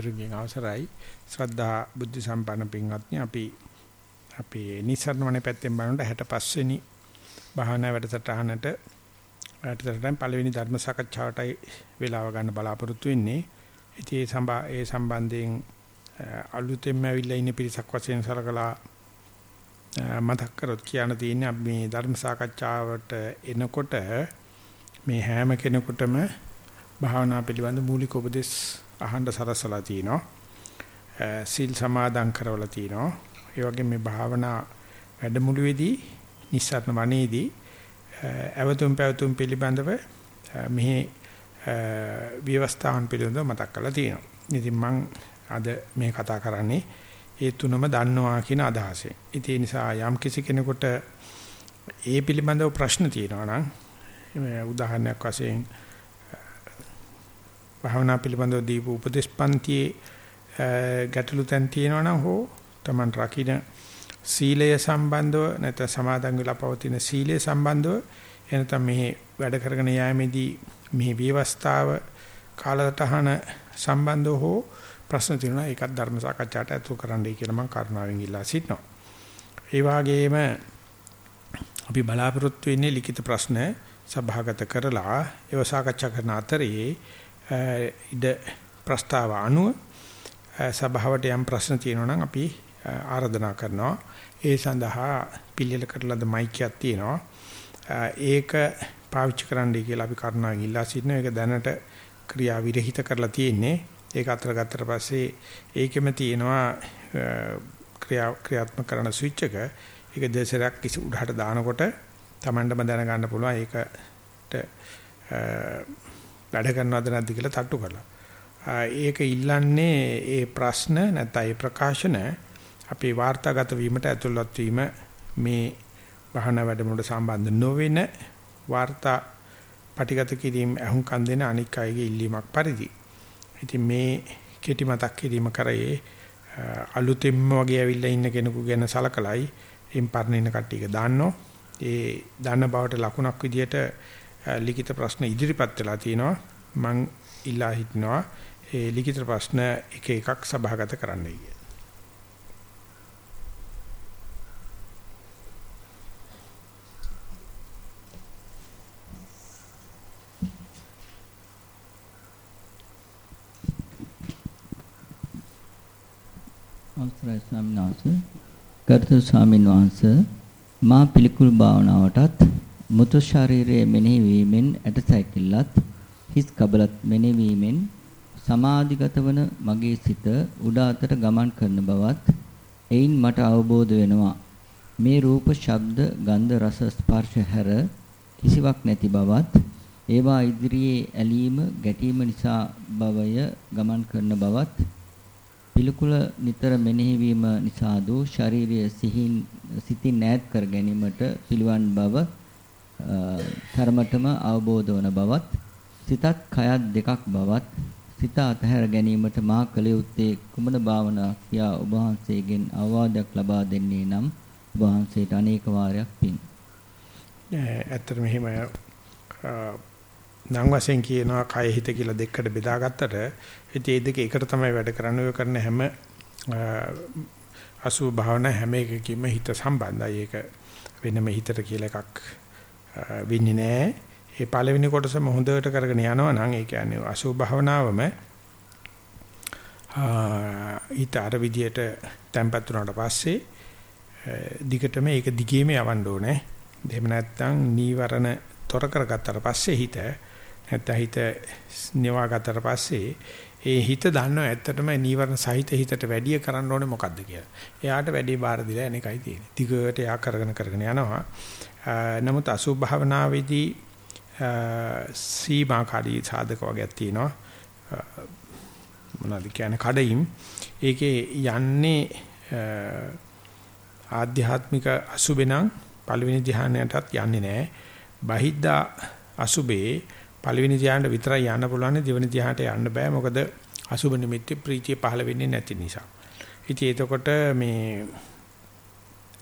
රුගෙන් අවසරයි ශ්‍රද්ධා බුද්ධ සම්පන්න පින්වත්නි අපි අපේ නිසරණවනේ පැත්තෙන් බලනකොට 65 වෙනි භාවනා වැඩසටහනට වැඩසටහන පළවෙනි ධර්ම සාකච්ඡාවටයි වේලාව ගන්න බලාපොරොත්තු වෙන්නේ. ඉතින් ඒ සම්බා ඒ සම්බන්ධයෙන් අලුතෙන්ම ඇවිල්ලා ඉන්න පිරිසක් වශයෙන් සලකලා මතක් කරොත් කියන්න තියෙන්නේ අපි මේ ධර්ම සාකච්ඡාවට එනකොට මේ හැම කෙනෙකුටම භාවනා පිළිබඳ මූලික උපදෙස් අහන්න සරසලා තිනවා. සිල් සමාදන් කරවලා තිනවා. ඒ වගේම මේ භාවනා වැඩමුළුවේදී නිස්සාරණ වනේදී අවතුම් පැවතුම් පිළිබඳව මෙහි විවස්ථාන් පිළිබඳව මතක් කරලා තියෙනවා. ඉතින් මම අද මේ කතා කරන්නේ ඒ තුනම දන්නවා කියන අදහසෙන්. ඉතින් ඒ නිසා යම් කිසි කෙනෙකුට ඒ පිළිබඳව ප්‍රශ්න තියෙනවා නම් උදාහරණයක් වශයෙන් භාවනා පිළිබඳව දීපු උපදේශ පන්තියේ ගැටලු තැන් තියෙනවා නම් හෝ Taman රකින්න සීලය සම්බන්ධව නැත්නම් සමාදන් වෙලා පවතින සීලය සම්බන්ධව එනතම මේ වැඩ කරගෙන යෑමේදී මේ විවස්ථාව කාලසටහන සම්බන්ධව හෝ ප්‍රශ්න තියෙනවා ඒකත් ධර්ම සාකච්ඡාට ඇතුළු කරන්නයි කියලා මම කරුණාවෙන් ඉල්ලා සිටිනවා. ඒ වගේම අපි බලාපොරොත්තු වෙන්නේ ලිඛිත ප්‍රශ්න සභාගත කරලා ඒව සාකච්ඡා කරන අතරේ ඉද ප්‍රස්තාව අනුව සභාවට යම් ප්‍රශ්න තියෙනවා නම් අපි ආරාධනා කරනවා. ඒ සඳහා පිළියෙල කරලාද මයික්යක් තියෙනවා. ඒක පාවිච්චි කරන්නයි කියලා අපි කරුණාවෙන් ඉල්ලා සිටිනවා. ඒක දැනට ක්‍රියා විරහිත කරලා තියෙන්නේ. ඒක අතර ගත්තට පස්සේ ඒකෙම තියෙනවා ක්‍රියා ක්‍රියාත්මක කරන ස්විච් එක. ඒක දෙසරක් කිසි උඩහට දානකොට Tamandම දැනගන්න පුළුවන්. ඒකට වැඩ කරනවද නැද්ද කියලා තට්ටු කරලා. ඒක ඉල්ලන්නේ ඒ ප්‍රශ්න නැත්නම් ඒ ප්‍රකාශන අපේ වාර්තාගත වීමට ඇතුළත් වීම මේ වහන වැඩමුළුවට සම්බන්ධ නොවන වාර්තා පටිගත කිරීම අහුම්කම් දෙන අනික් අයගේ ඉල්ලීමක් පරිදි. ඉතින් මේ කෙටි මතක් කිරීම කරේ අලුතෙන්ම වගේ ඇවිල්ලා ඉන්න කෙනෙකු ගැන සලකලයි එම් පරණ ඉන්න කට්ටියක දාන්නෝ. ඒ දාන බවට ලකුණක් විදියට ලිඛිත ප්‍රශ්න ඉදිරිපත් වෙලා තිනවා මම ඉල්ලා හිටනවා ඒ ලිඛිත ප්‍රශ්න එක එකක් සභාගත කරන්නයි කියලා. අවසරයි ස්වාමීන් වහන්සේ ගරුතර ස්වාමීන් වහන්සේ මා පිළිකුල් භාවනාවටත් මුතු ශරීරයේ මෙනෙහි වීමෙන් ඇටසැකිල්ලත් හිස් කබලත් මෙනෙහි වීමෙන් සමාධිගත වන මගේ සිත උඩ අතට ගමන් කරන බවත් එයින් මට අවබෝධ වෙනවා. මේ රූප ශබ්ද ගන්ධ රස ස්පර්ශ හැර කිසිවක් නැති බවත් ඒවා ඉදිරියේ ඇලීම ගැටීම නිසා බවය ගමන් කරන බවත් පිළිකුල නිතර මෙනෙහි වීම නිසා දෝ ශාරීරිය සිහින් සිතින් ඈත් කර ගැනීමට පිළිවන් බව තරමටම අවබෝධ වන බවත් සිතත් කයත් දෙකක් බවත් සිත අතහැර ගැනීමට මා කළ යුත්තේ කුමන භාවනා කියා ඔබ වහන්සේගෙන් අවවාදයක් ලබා දෙන්නේ නම් ඔබ වහන්සේට අනේක වාරයක් පින්. ඇත්තටම එහෙම නම් වශයෙන් කියනවා කය හිත කියලා දෙකකට බෙදාගත්තට ඉතින් මේ දෙක එකට තමයි වැඩ කරන්නේ ඔය කරන හැම අසුභ භාවනා හැම එකකින්ම හිත සම්බන්ධයි ඒක වෙනම හිතට කියලා එකක් වෙන්නේ නැහැ. ඒ පළවෙනි කොටසම හොඳට කරගෙන යනවා නම් ඒ කියන්නේ අසුභ භාවනාවම ඊට අර විදියට තැම්පත් වුණාට පස්සේ දිගටම ඒක දිගේම යවන්න ඕනේ. එහෙම නැත්නම් නීවරණ තොර කරගත්තට පස්සේ හිත නැත්නම් හිත නිවාගත්තට පස්සේ ඒ හිත දන්නව ඇත්තටම නීවරණ සහිත හිතට වැඩි කරන්න ඕනේ මොකද්ද කියලා. එයාට වැඩි බාර දීලා එන එකයි තියෙන්නේ. දිගට එයා කරගෙන කරගෙන යනවා. නමුත් අසුභ භාවනාවේදී සීමාකාරී සාධක වගේක් තියෙනවා. මොනවද කියන්නේ කඩයිම්. ඒකේ යන්නේ ආධ්‍යාත්මික අසුබෙනම් පළවෙනි ධ්‍යානයටත් යන්නේ නැහැ. බහිද්දා අසුබේ පළවෙනි ධ්‍යානට විතරයි යන්න පුළුවන් දෙවෙනි ධ්‍යානට යන්න බෑ මොකද අසුබ නිමිති ප්‍රීතිය පහළ වෙන්නේ නැති නිසා. ඉතින් එතකොට මේ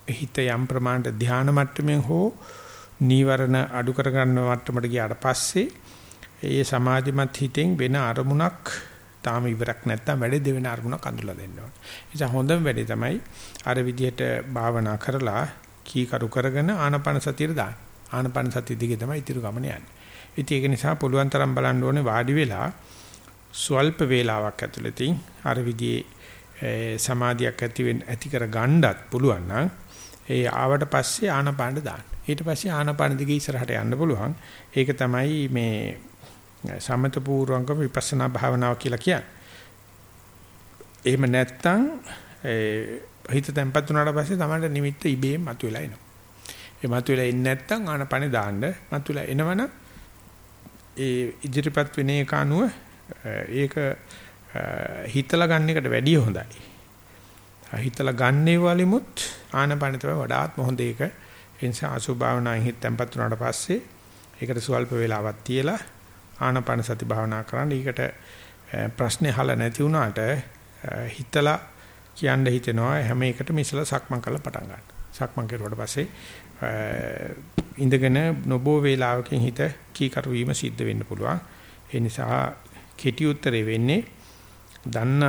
හිත යම් ප්‍රමාණයට ධ්‍යාන මට්ටමින් හෝ නීවරණ අඩු කරගන්න මට්ටමට ගියාට පස්සේ ඒ සමාධිමත් හිතෙන් වෙන අරමුණක් තාම ඉවරක් නැත්තම් වැඩේ දෙවෙනි අරමුණක් අඳුලා දෙන්න ඕනේ. ඒ නිසා හොඳම වැඩේ තමයි අර විදිහට භාවනා කරලා කීකරු කරගෙන ආනපන සතියට දාන්න. ආනපන සතිය දිගේ තමයි ඉතිරි ගමන යන්නේ. ඉතින් ඒක නිසා පුළුවන් තරම් බලන්න ඕනේ වාඩි වෙලා ස්වල්ප වේලාවක් ඇතුළතින් අර විදිහේ සමාධියක් ඇති වෙන්න ඇති කර ගන්නත් පුළුවන් නම් ඒ ආවට පස්සේ ආනපාන දාන්න. ඊට පස්සේ ආනපාන දිගේ ඉස්සරහට යන්න පුළුවන්. ඒක තමයි මේ සමත පූර්වංගම විපස්සනා භාවනාව කියලා කියන්නේ. එහෙම නැත්නම් හිත තැම්පත් වුණාට පස්සේ තමයි නිමිත්ත ඉබේම මතුවලා එනවා. ඒ මතුවලා එන්නේ නැත්නම් ආනපනේ දාන්න මතුවලා එනවනම් ඒ ඉදිරිපත් වෙන එක අනුව ඒක හිතලා ගන්න එකට වැඩිය හොඳයි. හිතලා ගන්නේ වලිමුත් ආනපන තමයි වඩාත්ම හොඳ එක. ඒ නිසා අසුභාවනාවෙන් හිත තැම්පත් වුණාට පස්සේ ඒකට සුවල්ප වේලාවක් තියලා ආනපන සති භාවනා කරන්න. ඊකට ප්‍රශ්නේ අහලා නැති වුණාට හිතලා කියන්න හිතෙනවා හැම එකටම ඉස්සලා සක්මන් කරලා පටන් ගන්න. සක්මන් කරුවාට පස්සේ ඉඳගෙන නොබෝ වේලාවකින් හිත කීකරු වීම සිද්ධ වෙන්න පුළුවන්. ඒ නිසා කෙටි උත්තරේ වෙන්නේ දන්න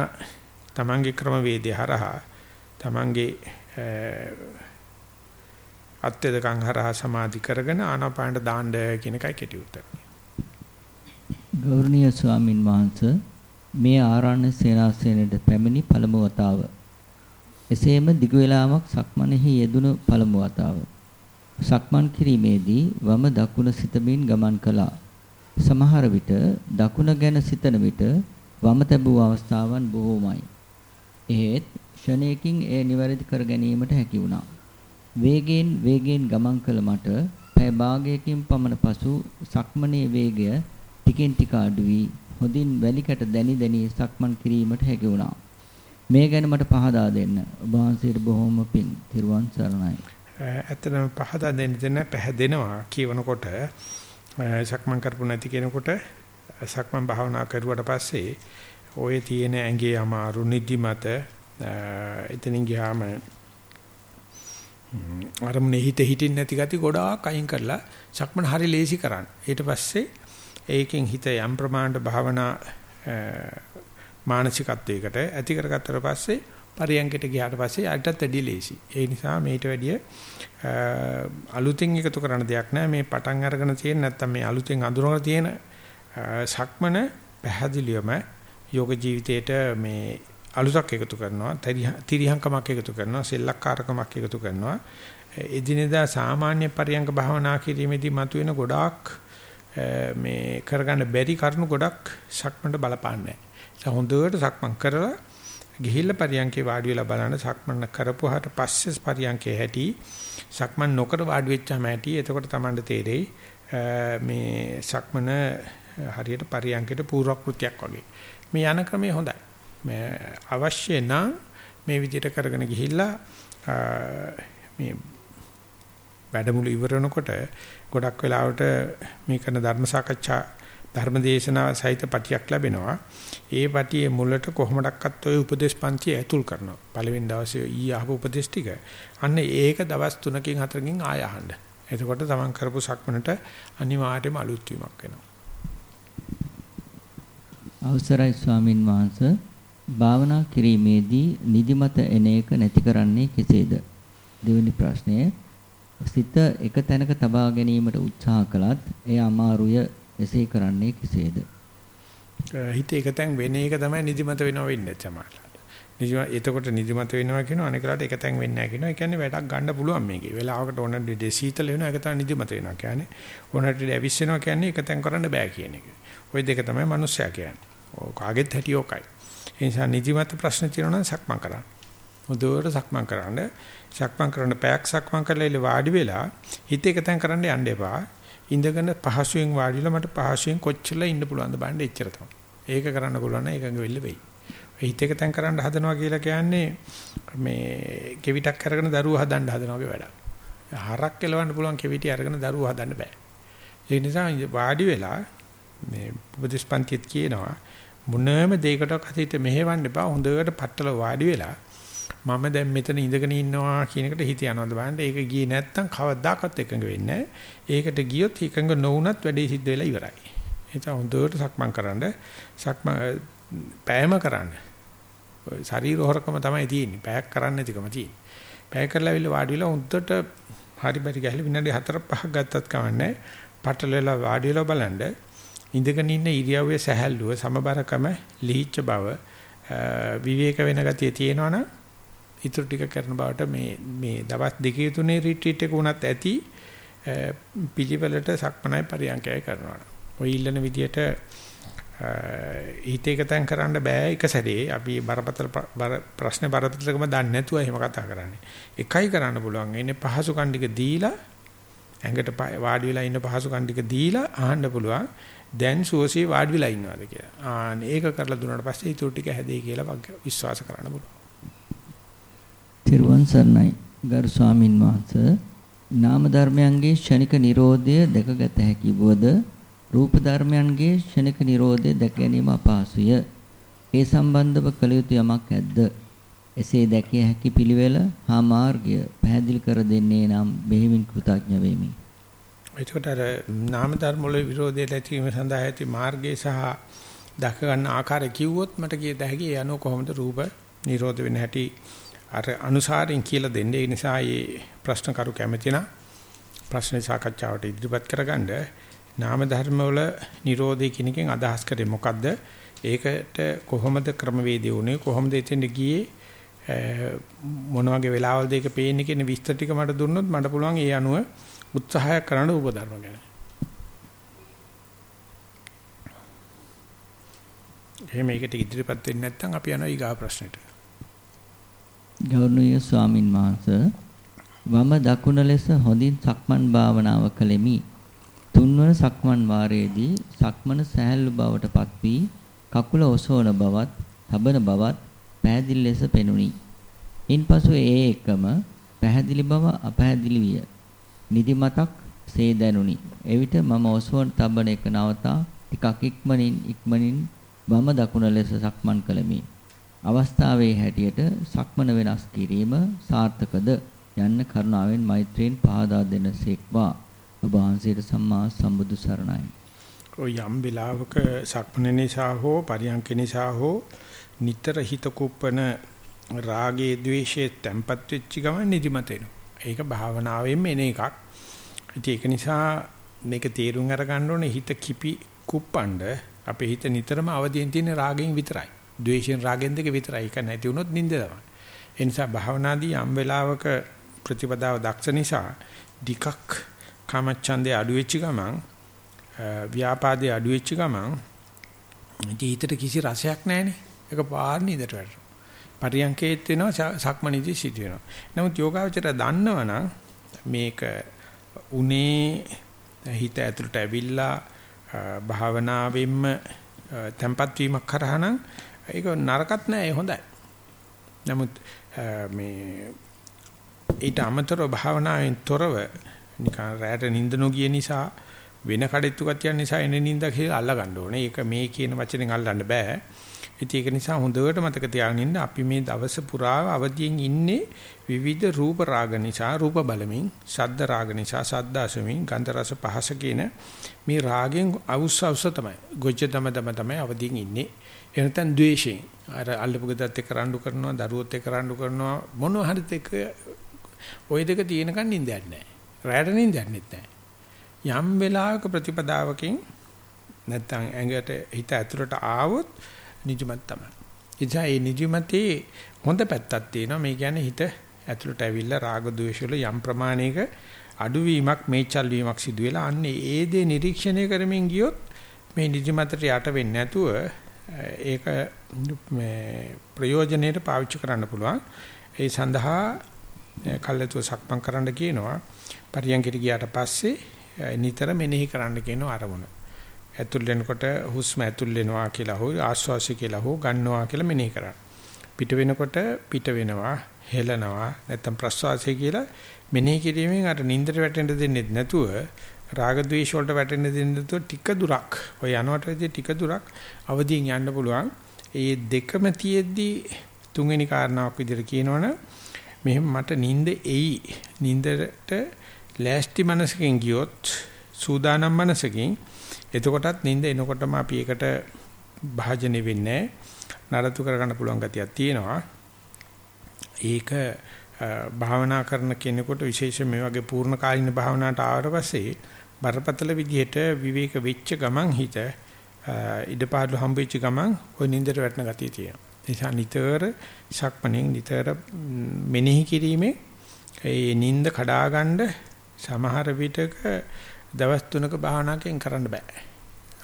තමන්ගේ ක්‍රමවේදය හරහා තමන්ගේ අත්‍යදකම් හරහා සමාධි කරගෙන ආනාපානට දාන්න කියන එකයි කෙටි උත්තරය. ගෞරවනීය ස්වාමින් වහන්සේ මේ ආරණ්‍ය සේනාසනයේ පැමිණි පළමු වතාව. එසේම දිග වේලාවක් සක්මනෙහි යෙදුණු පළමු වතාව. සක්මන් කිරීමේදී වම දකුණ සිතමින් ගමන් කළා. සමහර විට දකුණ ගැන සිතන විට වම තැබූ අවස්ථාවන් බොහෝමයි. එහෙත් ෂණයකින් එය නිවැරදි කර ගැනීමට හැකි වුණා. වේගයෙන් වේගයෙන් ගමන් කළ මට පැය භාගයකින් පමණ පසු සක්මනේ වේගය ටිකෙන් ටික අඩු වී හොඳින් වැලිකට දැනි දැනි සක්මන් කිරීමට හැකි වුණා. මේ ගැන මට පහදා දෙන්න. ඔබ වහන්සේට බොහොම පිං. තිරුවන් සරණයි. ඇත්තටම පහදා දෙන්න දෙන්න පැහැදෙනවා කියවනකොට සක්මන් කරපු නැති කෙනෙකුට සක්මන් භාවනා කරුවට පස්සේ ඔය තියෙන ඇඟේ අමාරු නිදිමත එතනින් ගියාම අරමුණේ හිත හිටින් නැති ගති ගොඩාක් අයින් කරලා සක්මන් හරි ලේසි කරන්න. ඊට පස්සේ ඒකෙන් හිත යම් ප්‍රමාණයට භාවනා මානසිකත්වයකට ඇති කරගත්තට පස්සේ පරියන්කට ගියාට පස්සේ ආයතත් වැඩි ලේසි. ඒ නිසා මේට වැඩිය අලුතෙන් එකතු කරන්න දෙයක් නැහැ. මේ පටන් අරගෙන තියෙන නැත්තම් මේ අලුතෙන් අඳුරගෙන තියෙන සක්මන පැහැදිලිවම යෝග ජීවිතේට මේ අලුතක් එකතු කරනවා. තිරිහංකමක් එකතු කරනවා. සෙල්ලක්කාරකමක් එකතු කරනවා. එදිනෙදා සාමාන්‍ය පරියංග භාවනා කිරීමේදී මතුවෙන ගොඩාක් මේ කරගන්න බැරි කරුණු ගොඩක් සක්මන්ට බලපාන්නේ නැහැ. හොඳට සක්මන් කරලා ගිහිල්ලා පරියන්කේ වාඩි වෙලා බලන්න සක්මන් කරපුවාට පස්සේ පරියන්කේ හැටි සක්මන් නොකර වාඩි වෙච්චාම හැටි එතකොට Tamanට තේරෙයි මේ සක්මන හරියට පරියන්කේට පූර්වක්‍ෘතියක් වගේ මේ යන ක්‍රමය හොඳයි මේ අවශ්‍ය නම් මේ විදිහට කරගෙන ගිහිල්ලා මේ වැඩමුළු ඉවර වෙනකොට ගොඩක් වෙලාවට මේ කරන ධර්ම සාකච්ඡා ධර්මදේශනා සහිත පටියක් ලැබෙනවා. ඒ පටියේ මුලට කොහොමඩක්වත් ඔය උපදේශ පන්ති ඇතුල් කරනවා. පළවෙනි දවසේ ඊ අහපු උපදේශ ටික. අන්න ඒක දවස් 3කින් 4කින් ආය අහන්න. එතකොට තමන් කරපු සක්මනට අනිවාර්යයෙන්ම අලුත් වීමක් වෙනවා. අවසරයි ස්වාමින් වහන්සේ භාවනා කිරීමේදී නිදිමත එන එක නැති කරන්නේ කෙසේද? දෙවෙනි ප්‍රශ්නය සිත එක තැනක තබා ගැනීමට උත්සාහ කළත් එය අමාරුය එසේ කරන්නේ කෙසේද? හිත එකතෙන් වෙන එක තමයි නිදිමත වෙනව වෙන්නේ සමහරවිට. නිදිම එතකොට නිදිමත වෙනවා කියන අනිකලාට එකතෙන් වෙන්නේ නැහැ කියනවා. ඒ කියන්නේ වැඩක් ගන්න පුළුවන් මේකේ. වෙලාවකට ඕන දෙ සීතල වෙනවා ඒක තමයි නිදිමත වෙනවා කියන්නේ. ඕනට ඇවිස් වෙනවා කියන්නේ එකතෙන් කරන්න බෑ කියන එක. ওই දෙක තමයි මිනිස්සයා කියන්නේ. ඔය කාගෙත් හැටි ඕකයි. ඒ නිසා නිදිමත ප්‍රශ්න තියෙනවා නම් සක්මන් කරන්න. මුදුවට සක්මන් කරන්න. සක්මන් කරන්න පැයක් සක්මන් කරලා ඉල වාඩි වෙලා හිත එකතෙන් කරන්න යන්න එපා. ඉඳගෙන පහසුවෙන් වාඩිලා මට පහසුවෙන් කොච්චරලා ඉන්න පුළුවන්ද බලන්න එච්චර තමයි. ඒක කරන්න පුළුවන් නම් ඒකඟ වෙන්න වෙයි. හිත එක තැන් කරන්න හදනවා කියලා කියන්නේ මේ කෙවිතක් අරගෙන දරුවෝ හදන්න හදනවා වගේ වැඩක්. හරක් කෙලවන්න පුළුවන් කෙවිටි අරගෙන දරුවෝ හදන්න බෑ. ඒ නිසා වාඩි වෙලා මේ උපදේශපන්තිත් කියනවා මොනෑම දෙයකට කතිත මෙහෙවන්න එපා හොඳට පట్టල වාඩි වෙලා මම දැන් මෙතන ඉඳගෙන ඉන්නවා කියන එකට හිත යනවාද බලන්න ඒක ගියේ නැත්තම් කවදාකවත් එකඟ වෙන්නේ ඒකට ගියොත් එකඟ නොවුනත් වැඩේ සිද්ධ වෙලා ඉවරයි. ඒ නිසා හොඳට සක්මන් කරන්න සක්මන් පෑයම කරන්න. ශරීර හොරකම තමයි තියෙන්නේ. පෑයක් කරන්න නැතිකම තියෙන්නේ. පෑය කරලා අවිල්ල වාඩි වෙලා උන්ටට හරි බරි ගහලා විනාඩි 4 5ක් ගත්තත් කමන්නේ. පටලෙලා වාඩි වෙලා බලන්න ඉඳගෙන ඉන්න ඉරියව්වේ සැහැල්ලුව සමබරකම ලිහිච්ච බව විවේක වෙන ගතිය තියෙනවනම් ඊටු ටික කරන බවට මේ මේ දවස් දෙකේ තුනේ රිට්‍රීට් එක උනත් ඇති පිළිවෙලට සක්මනයි පරියන්කය කරනවා. ඔය ඉල්ලන විදියට හිතේකතෙන් කරන්න බෑ එක සැරේ අපි බරපතල ප්‍රශ්නේ බරපතලකම දන්නේ නැතුව එහෙම කතා කරන්නේ. එකයි කරන්න පුළුවන්. එන්නේ පහසු කණ්ඩික දීලා ඇඟට වාඩි වෙලා ඉන්න පහසු කණ්ඩික දීලා අහන්න පුළුවන්. දැන් සුවසේ වාඩි වෙලා ඉන්නවාද කියලා. ආ මේක කරලා දුන්නාට පස්සේ ඊටු ටික හැදේ කියලා විශ්වාස කරන්න පුළුවන්. තිරුවන් සරණයි ගරු ස්වාමින් වහන්සේ නාම ධර්මයන්ගේ ෂණික Nirodhaය දැකගත හැකි වුවද රූප ධර්මයන්ගේ ෂණික Nirodhaය දැක ගැනීම අපහසුය. ඒ සම්බන්ධව කළ යුතු යමක් ඇද්ද? එසේ දැකිය හැකි පිළිවෙල හා මාර්ගය පැහැදිලි කර දෙන්නේ නම් බෙහෙවින් කෘතඥ වෙමි. එතකොට අර නාම ධර්ම වල විරෝධයට ඇතිවීම සඳහා ඇති මාර්ගය සහ දක ගන්න ආකාරය කිව්වොත් මට කියත හැකි ඒ අනුව කොහොමද රූප නිරෝධ වෙන හැටි අර අනුසාරයෙන් කියලා දෙන්නේ. ඒ නිසා මේ ප්‍රශ්න කරු කැමති නම් ප්‍රශ්න සාකච්ඡාවට ඉදිරිපත් කරගන්න නාම ධර්ම වල Nirodhe කියන එකෙන් අදහස් කරේ මොකද්ද? ඒකට කොහොමද ක්‍රමවේදය උනේ? කොහොමද එතෙන්ද ගියේ? මොන වගේ වෙලාවලද ඒක පේන්නේ කියන විස්තර ටික මට දුන්නොත් මට පුළුවන් ඒ අනුව උත්සාහයක් කරන්න උපධර්ම ගැන. එහෙම ඒකට ඉදිරිපත් වෙන්නේ නැත්නම් අපි යනවා ඊගා ප්‍රශ්නෙට. ගෞරවනීය ස්වාමින් වහන්සේ වම දකුණ ලෙස හොඳින් සක්මන් භාවනාව කළෙමි. තුන්වන සක්මන් වාරයේදී සක්මන සෑහළු බවට පත් වී කකුල ඔසවන බවත්, තබන බවත් පැහැදිලි ලෙස පෙනුනි. ඉන්පසු ඒ එකම පැහැදිලි බව අපැහැදිලි විය. නිදිමතක් සේ දැනුනි. එවිට මම ඔසවන තබන එක නවතා ටිකක් ඉක්මනින් ඉක්මනින් වම දකුණ ලෙස සක්මන් කළෙමි. අවස්ථාවේ හැටියට සක්මන වෙනස් කිරීම සාර්ථකද යන්න කරුණාවෙන් මෛත්‍රියෙන් පහදා දෙනසේක්වා ඔබ වහන්සේට සම්මා සම්බුදු සරණයි. ඔය යම් වෙලාවක සක්මන නිසා හෝ පරියන්ක නිසා හෝ නිතර හිත කුප්පන රාගයේ ద్వේෂයේ තැම්පත් වෙච්ච ගමන් නිදිමත එනවා. ඒක භාවනාවෙන් එන එකක්. ඉතින් ඒක නිසා මේක තේරුම් අරගන්න ඕනේ හිත කිපි කුප්පණ්ඩ අපේ හිත නිතරම අවදියෙන් තියෙන රාගයෙන් විතරයි. ද්වේෂයෙන් රාගෙන් දෙක විතරයි. ඒක නැති වුණොත් නිින්ද තමයි. ඒ නිසා භාවනාදී යම් වෙලාවක ප්‍රතිපදාව දක්ෂ නිසා ඩිකක් කාමච්ඡන්දේ අඩු වෙච්ච ගමන් ව්‍යාපාදේ අඩු වෙච්ච ගමන් ජීවිතේට කිසි රසයක් නැහැනේ. ඒක පාර නිදට වැටෙනවා. පරියන්කේත් වෙනවා සක්මණේදී සිදු වෙනවා. නමුත් යෝගාවචරය දන්නවනම් මේක උනේ හිත ඇතුළට ඇවිල්ලා භාවනාවෙන්ම tempat වීමක් කරා නම් ඒක නරකත් නෑ හොඳයි. නමුත් මේ ඊට අමතරව භාවනාවෙන් තොරව නිකන් රැට නිින්ද නොගිය නිසා වෙන කඩਿੱතු කතියන් නිසා එන නිින්ද කියලා අල්ල ගන්න ඕනේ. ඒක මේ කියන වචනෙන් අල්ලන්න බෑ. ඉතින් ඒක නිසා හොඳට මතක තියාගෙන ඉන්න අපි මේ දවස පුරා අවදියෙන් ඉන්නේ විවිධ රූප රාග නිසා රූප බලමින්, ශබ්ද රාග නිසා ශබ්ද අසමින්, ගන්ධ රස පහස කියන මේ රාගෙන් අවුස් අවුස තමයි. ගොජ්ජ තම තම තමයි අවදියෙන් ඉන්නේ. එනතන් ද්වේෂයෙන් අර අල්ලපු ගෙදරත් එක්ක රණ්ඩු කරනවා දරුවොත් එක්ක රණ්ඩු කරනවා මොනවා හරිත් එක්ක ওই දෙක තියෙනකන් නිින්දයක් නැහැ. රැයට නිින්දයක් නැහැ. යම් වෙලාවක ප්‍රතිපදාවකින් නැත්තම් ඇඟට හිත ඇතුළට ආවොත් නිදිමත තමයි. ඉතින් ඒ නිදිමතේ හොඳ පැත්තක් තියෙනවා. මේ කියන්නේ හිත ඇතුළට ඇවිල්ලා රාග ద్వේෂ වල යම් ප්‍රමාණයක අඩුවීමක් මේචල් වීමක් සිදු වෙලා අන්නේ ඒ දේ නිරීක්ෂණය කරමින් ගියොත් මේ නිදිමතට යට වෙන්නේ නැතුව ඒක මේ ප්‍රයෝජනෙට පාවිච්චි කරන්න පුළුවන්. ඒ සඳහා කල්යතුව සක්මන් කරන්න කියනවා. පරියන්කිට ගියාට පස්සේ නිතර මෙනෙහි කරන්න කියනවා අරමුණ. ඇතුල් වෙනකොට හුස්ම ඇතුල් වෙනවා කියලා හෝ ආශ්වාසය කියලා හෝ ගන්නවා කියලා මෙනෙහි කරන්න. පිට වෙනකොට පිට වෙනවා, හෙලනවා, නැත්නම් ප්‍රශ්වාසය කියලා මෙනෙහි කිරීමෙන් අර නින්දට වැටෙන්න දෙන්නේ නැතුව රාග ద్వේෂ වලට වැටෙන්න දෙන්නේ නැතුව ටික දුරක් ඔය යනවට වැඩි ටික දුරක් අවදියෙන් යන්න පුළුවන්. ඒ දෙකම තියෙද්දි තුන්වෙනි කාරණාවක් විදිහට කියනවනම් මෙහෙම මට නිින්ද එයි. නිින්දට ලෑස්ති මනසකින් ගියොත් සූදානම් මනසකින් එතකොටත් නිින්ද එනකොටම අපි ඒකට භාජනෙ වෙන්නේ නරතු කරගන්න පුළුවන් ගතියක් තියෙනවා. ඒක භාවනා කරන කෙනෙකුට විශේෂයෙන් මේ වගේ පූර්ණ කාලින භාවනාවට ආවට පස්සේ බරපතල විදිහට විවේක වෙච්ච ගමන් හිත ඉඩපාඩු හම්බෙච්ච ගමන් ওই නින්දට වැටෙන ගතිය තියෙනවා. ඒ නිසා නිතර ශක්මණෙන් නිතර මෙනෙහි කිරීමේ ඒ නින්ද කඩාගන්න සමහර විටක දවස් තුනක භාවනාවකින් කරන්න බෑ.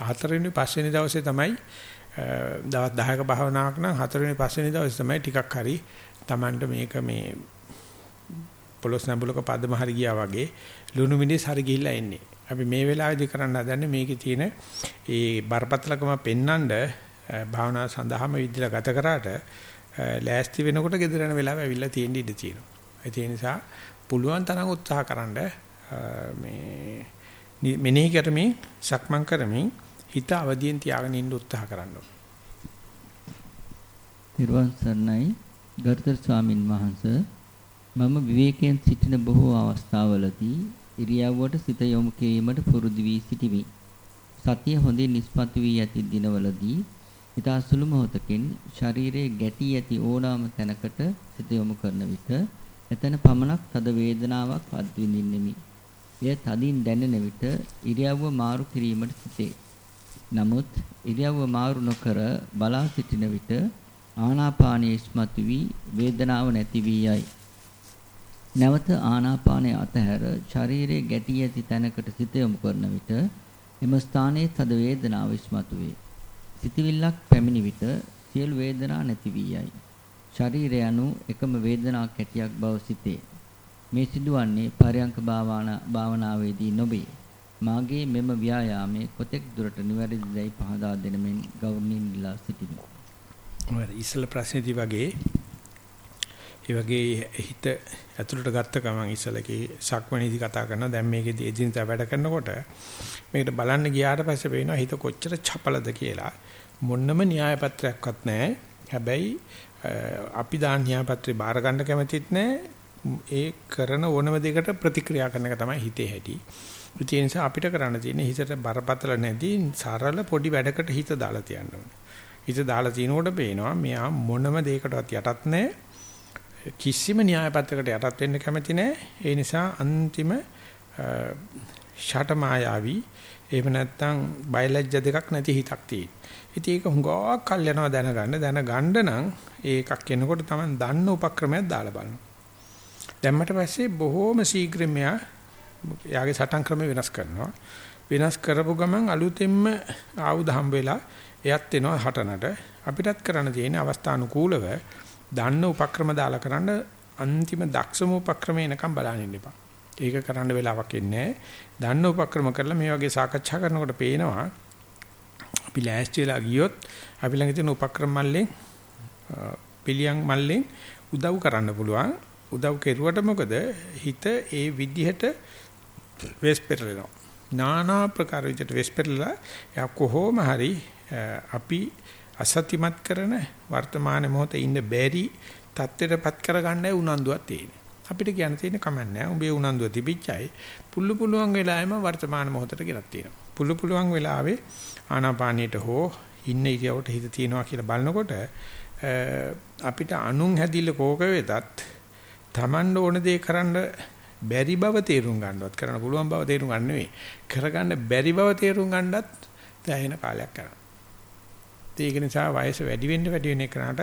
හතරවෙනි පස්වෙනි දවසේ තමයි දවස් 10ක භාවනාවක් නම් හතරවෙනි පස්වෙනි දවසේ තමයි ටිකක් හරි Tamanට මේක මේ පොලොස් නැඹුලක පදම හරි ගියා වගේ ලුණු මිනිස් හරි ගිහිල්ලා එන්නේ. අපි මේ වෙලාවේදී කරන්න හදන්නේ මේකේ තියෙන ඒ බරපතලකම පෙන්නඳ භාවනාව සඳහාම විදිලා ගත කරාට ලෑස්ති වෙනකොට gedera යන වෙලාව ඇවිල්ලා තියෙන්න ඉඩ තියෙනවා. ඒ නිසා පුළුවන් තරම් උත්සාහ කරන්න මේ මෙනෙහි කරමින් සක්මන් කරමින් හිත අවදියෙන් තියාගෙන ඉන්න උත්සාහ කරන්න ඕනේ. නිර්වාණ සරණයි ගරුතර ස්වාමින් වහන්සේ මම විවේකයෙන් සිටින බොහෝ අවස්ථාවලදී ඉරියව්වට සිත යොමු කිරීමට පුරුදු වී සිටිමි. සතිය හොඳින් නිස්පතු වී ඇති දිනවලදී ඊතා සුළු මොහොතකින් ශරීරයේ ගැටි ඇති ඕනෑම තැනකට සිත යොමු කරන විට එතන පමණක් තද වේදනාවක් අත්විඳින්නෙමි. එය තදින් දැනෙන විට ඉරියව්ව මාරු කිරීමට සිටේ. නමුත් ඉරියව්ව මාරු නොකර බලා සිටින විට ආනාපානයේ ස්මතු වී වේදනාව නැති වී යයි. නැවත ආනාපානය අතහැර ශරීරයේ ගැටි ඇති තැනකට සිත යොමු කරන විට එම ස්ථානයේ තද වේදනාව ඉස්මතු වේ. සිතවිල්ලක් පැමිණි විට සියලු වේදනා නැති වී යයි. ශරීරය anu එකම වේදනා කැටියක් බව සිතේ. මේ සිදුවන්නේ පරයන්ක භාවනාවේදී නොවේ. මාගේ මෙම ව්‍යායාමයේ කොතෙක් දුරට නිවැරදිදයි පහදා දෙනමින් ගෞරවණීය ඉල්ලා සිටිමි. ඔය ඉස්සල ප්‍රශ්නේදී වගේ ඒ වගේ හිත ඇතුළට ගත්ත ගමන් ඉස්සලකේ සක්මණේදී කතා කරනවා දැන් මේකේදී එදිනදා වැඩ කරනකොට මේකට බලන්න ගියාට පස්සේ පේනවා හිත කොච්චර චපලද කියලා මොන්නම න්‍යාය පත්‍රයක්වත් නැහැ හැබැයි අපි දාන න්‍යාය පත්‍රේ බාර ගන්න කැමතිත් නැහැ ඒ කරන ඕනම දෙයකට ප්‍රතික්‍රියා කරන එක තමයි හිතේ හැටි ඒ නිසා අපිට කරන්න තියෙන්නේ හිතට බරපතල නැති සරල පොඩි වැඩකට හිත දාලා තියන්න ඕනේ හිත දාලා තිනකොට පේනවා මෙයා මොනම දෙයකටවත් යටත් නැහැ කිසිම න්‍යාය පත්‍රයකට යටත් වෙන්න කැමති නැහැ. ඒ නිසා අන්තිම ෂට මායාවි එහෙම නැත්නම් බයලජ්‍ය දෙකක් නැති හිතක් තියෙන. ඉතින් ඒක හුඟක් කල් යනවා දැනගන්න. දැනගන්න නම් ඒකක් එනකොට තමයි දන්න උපක්‍රමයක් දාලා බලන්න. දැම්මට පස්සේ බොහෝම ශීඝ්‍රයෙන් මෙයා යාගේ සටන් ක්‍රම වෙනස් කරනවා. වෙනස් කරපු ගමන් අලුතෙන්ම ආයුධ හම්බ වෙලා එයත් එනවා හටනට. අපිටත් කරන්න තියෙන අවස්ථානුකූලව දන්න උපක්‍රම දාලා කරන්න අන්තිම දක්ෂම උපක්‍රම එනකම් බලන්න ඉන්න එපා. ඒක කරන්න වෙලාවක් ඉන්නේ දන්න උපක්‍රම කරලා මේ වගේ සාකච්ඡා කරනකොට පේනවා අපි ලෑස්ති වෙලා ගියොත් අපි ළඟ තියෙන උපක්‍රම මල්ලෙන් පිළියම් මල්ලෙන් උදව් කරන්න පුළුවන්. උදව් කෙරුවට මොකද හිත ඒ විදිහට වෙස් පෙරලෙනවා. নানা ප්‍රකාර විදිහට වෙස් පෙරලලා යා කොහොම හරි අපි අසත්‍යමත් කරන වර්තමාන මොහොතේ ඉන්න බැරි தත්ත්වයටපත් කරගන්නයි උනන්දුවක් තියෙන්නේ. අපිට කියන්න තියෙන කමක් නැහැ. උඹේ උනන්දුව තිබිච්චයි. පුළු පුළුවන් වෙලාවෙම වර්තමාන මොහොතට ගෙනත් තියෙනවා. පුළු පුළුවන් වෙලාවේ ආනාපානියට හෝ ඉන්න ඉරියවට හිත තියනවා කියලා බලනකොට අපිට අනුන් හැදිල්ල කෝක වෙතත් Taman ඕන දේ කරන්න බැරි බව තේරුම් ගන්නවත් කරන්න පුළුවන් බව තේරුම් ගන්න නෙවෙයි කරගන්න බැරි බව තේරුම් ගන්නත් දැයෙන කාලයක් කරනවා ඒක නිසා වයස වැඩි වෙන්න වැඩි වෙන එකනට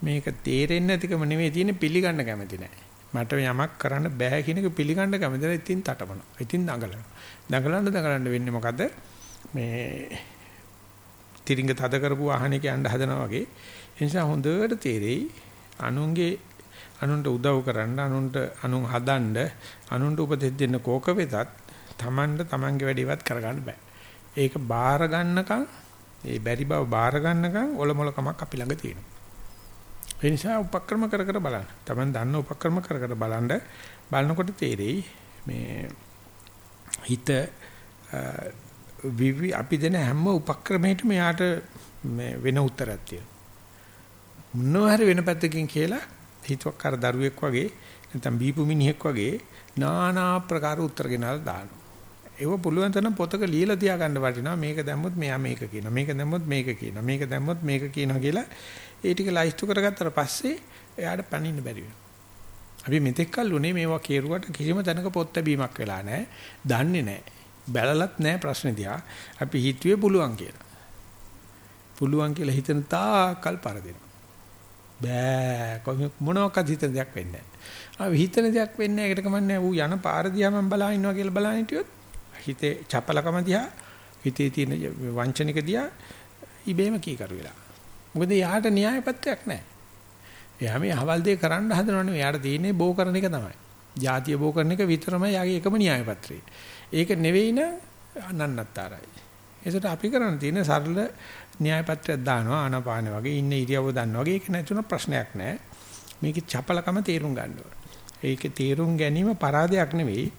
මේක තේරෙන්නේ නැතිකම නෙමෙයි තියෙන්නේ පිළිගන්න කැමති නැහැ. මට යමක් කරන්න බෑ කියන එක පිළිගන්න කැමති නැහැ. ඉතින් තටමනවා. ඉතින් දඟලනවා. දඟලන්න දඟලන්න වෙන්නේ මොකද? මේ තිරින්ග තද කරපු වාහනයක යන්න හදනවා වගේ. ඒ නිසා හොඳට තේරෙයි අනුන්ගේ අනුන්ට උදව් කරන්න අනුන්ට අනුන් හදන්න අනුන්ට උපදෙස් දෙන්න කෝක වෙතත් Tamanට Tamanගේ වැඩේවත් කරගන්න බෑ. ඒක බාර ගන්නකම් ඒ බැරි බව බාර ගන්නකම් ඔලොමලකමක් අපි ළඟ තියෙනවා. ඒ නිසා උපක්‍රම කර කර බලන්න. Taman දන්න උපක්‍රම කර කර බලන්න බලනකොට තේරෙයි මේ හිත විවි අපි දෙන හැම උපක්‍රමයකටම යාට මේ වෙන උත්තරයක් තියෙනවා. මොනවා හරි වෙන පැත්තකින් කියලා හිතුවක් අර දරුවෙක් වගේ නැත්නම් බීපු මිනිහෙක් වගේ নানা ආකාර උත්තර ගෙනල්ලා දානවා. ඒව පුළුවන් තරම් පොතක ලියලා තියාගන්න වටිනවා. මේක දැම්මොත් මෙයා මේක කියනවා. මේක දැම්මොත් මේක කියනවා. මේක දැම්මොත් මේක කියනවා කියලා ඒ ටික ලයිස්තු කරගත්තට පස්සේ එයාට පණින්න බැරි වෙනවා. අපි මෙතෙක් කල් උනේ මේවා කෙරුවට කිසිම තැනක පොත් ලැබීමක් වෙලා නැහැ. දන්නේ නැහැ. බැලලත් නැහැ ප්‍රශ්නේ දිහා. අපි හිතුවේ පුළුවන් කියලා. පුළුවන් කියලා හිතන තාකල් පරදිනවා. බෑ මොනවාක්වත් හිතන දෙයක් වෙන්නේ නැහැ. ආ හිතන දෙයක් වෙන්නේ නැහැ. ඒකට කමන්නේ ඌ යන පාර දිහා මම බලා ඉන්නවා කියලා බලන හිටියොත් හිතේ චපලකම දිහා හිතේ තියෙන වංචනික දිහා ඉබේම කීකරු වෙලා. මොකද යාට න්‍යාය පත්‍රයක් නැහැ. එයා මේ අහවල් දෙය කරන්න හදනවනේ. එයාට තියෙන්නේ බෝ කරන එක තමයි. ජාතිය බෝ කරන එක විතරමයි යාගේ එකම න්‍යාය පත්‍රය. ඒක නෙවෙයි න අනන්නතරයි. ඒසට අපි කරන්න තියෙන සරල න්‍යාය පත්‍රයක් දානවා ආනාපාන වගේ ඉන්න ඉරියව්ව දන්නවා වගේ ඒක නැතුන ප්‍රශ්නයක් නැහැ. මේකේ චපලකම තේරුම් ගන්න ඒකේ තේරුම් ගැනීම පරාදයක් නෙවෙයි.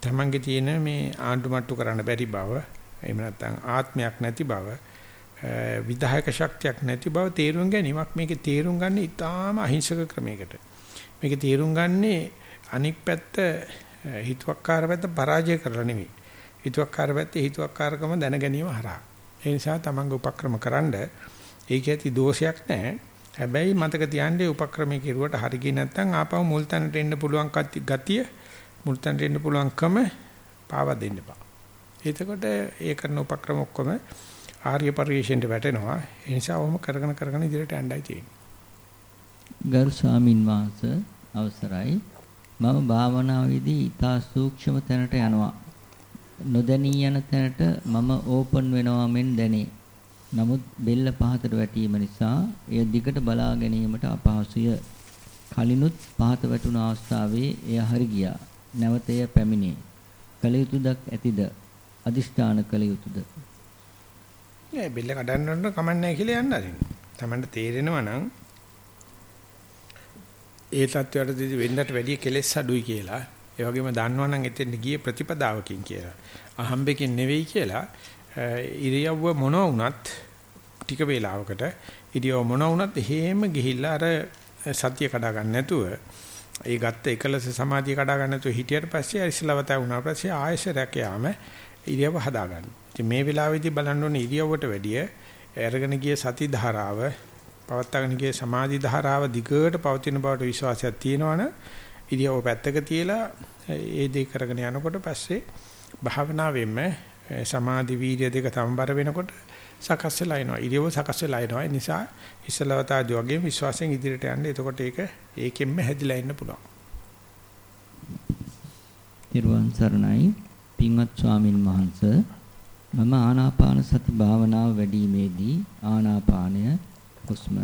තමන්ගේ තියෙන මේ ආණ්ඩු මට්ටු කරන්න බැරි බව එහෙම නැත්නම් ආත්මයක් නැති බව විධායක ශක්තියක් නැති බව තේරුම් ගැනීමක් මේකේ තේරුම් ගන්න ඉතාම අහිංසක ක්‍රමයකට මේකේ තේරුම් ගන්නේ අනික් පැත්ත හිතුවක්කාර පැත්ත පරාජය කරලා නෙවෙයි හිතුවක්කාර පැත්තේ හිතුවක්කාරකම දැන ගැනීම හරහා ඒ නිසා තමන්ගේ උපක්‍රම කරන්න ඒක ඇති දෝෂයක් නැහැ හැබැයි මතක තියාගන්න උපක්‍රමයේ කෙරුවට හරි ගියේ නැත්නම් ආපහු මුල් තැනට එන්න පුළුවන් ගතිය මුල් තැනට එන්න පුළුවන්කම පාවා දෙන්න බා. එතකොට ඒ කරන උපක්‍රම ඔක්කොම ආර්ය පරිශ්‍රයට වැටෙනවා. ඒ නිසා වොම කරගෙන කරගෙන ඉදිරියට යන්නයි තියෙන්නේ. ගරු ස්වාමින් වහන්සේ අවසරයි. මම භාවනාවේදී ඊතා සූක්ෂම තැනට යනවා. නොදැනී යන තැනට මම ඕපන් වෙනවා මෙන් දැනේ. නමුත් බෙල්ල පහතට වැටීම නිසා එය දිගට බලා ගැනීමට අපහසුය. කලිනුත් පහත වැටුණු අවස්ථාවේ එය හරි ගියා. නැවත එය පැමිණේ. කල යුතුදක් ඇතිද? අදිෂ්ඨාන කල යුතුද? නෑ බෙල්ල කඩන්න ඕන කමන්නේ කියලා යන්න අරින්න. Tamanට තේරෙනවා නම් ඒ තත්ත්වයටදී වෙන්නට වැඩිය කෙලෙස් අඩුයි කියලා ඒ වගේම දන්නවනම් එතෙන් ගියේ ප්‍රතිපදාවකින් කියලා. අහම්බෙකින් නෙවෙයි කියලා ඉරියව්ව මොන වුණත් ටික වේලාවකට ඉරියව්ව මොන වුණත් එහෙම ගිහිල්ලා අර සතිය කඩා ගන්න නැතුව ඒ ගත්ත එකලස සමාධිය කඩා ගන්න නැතුව හිටියට පස්සේ ඉස්ලාවත වුණා පස්සේ ආයෙසරයක් යාම ඉරියව්ව හදා ගන්න. ඉතින් මේ වෙලාවේදී බලන්න ඕනේ ඉරියව්වට වැඩිය අරගෙන ගිය සති ධාරාව පවත්වාගෙන ගිය සමාධි ධාරාව දිගට පවතින බවට විශ්වාසයක් තියෙනවනේ ඉරියව්ව පැත්තක තියලා ඒ දේ කරගෙන යනකොට පස්සේ භාවනාවෙම සමාධි වීර්ය දෙක සමබර වෙනකොට සකස් වෙලා එනවා. ඉරියව්ව සකස් වෙලා එනවා. ඒ නිසා ඉස්සලවතාදී වගේ විශ්වාසයෙන් ඉදිරියට යන්න. එතකොට ඒක ඒකෙන්ම හැදිලා ඉන්න පුළුවන්. ත්‍රිවන් සරණයි. පින්වත් ස්වාමින් වහන්සේ මම ආනාපාන සති භාවනාව වැඩිීමේදී ආනාපානය හුස්ම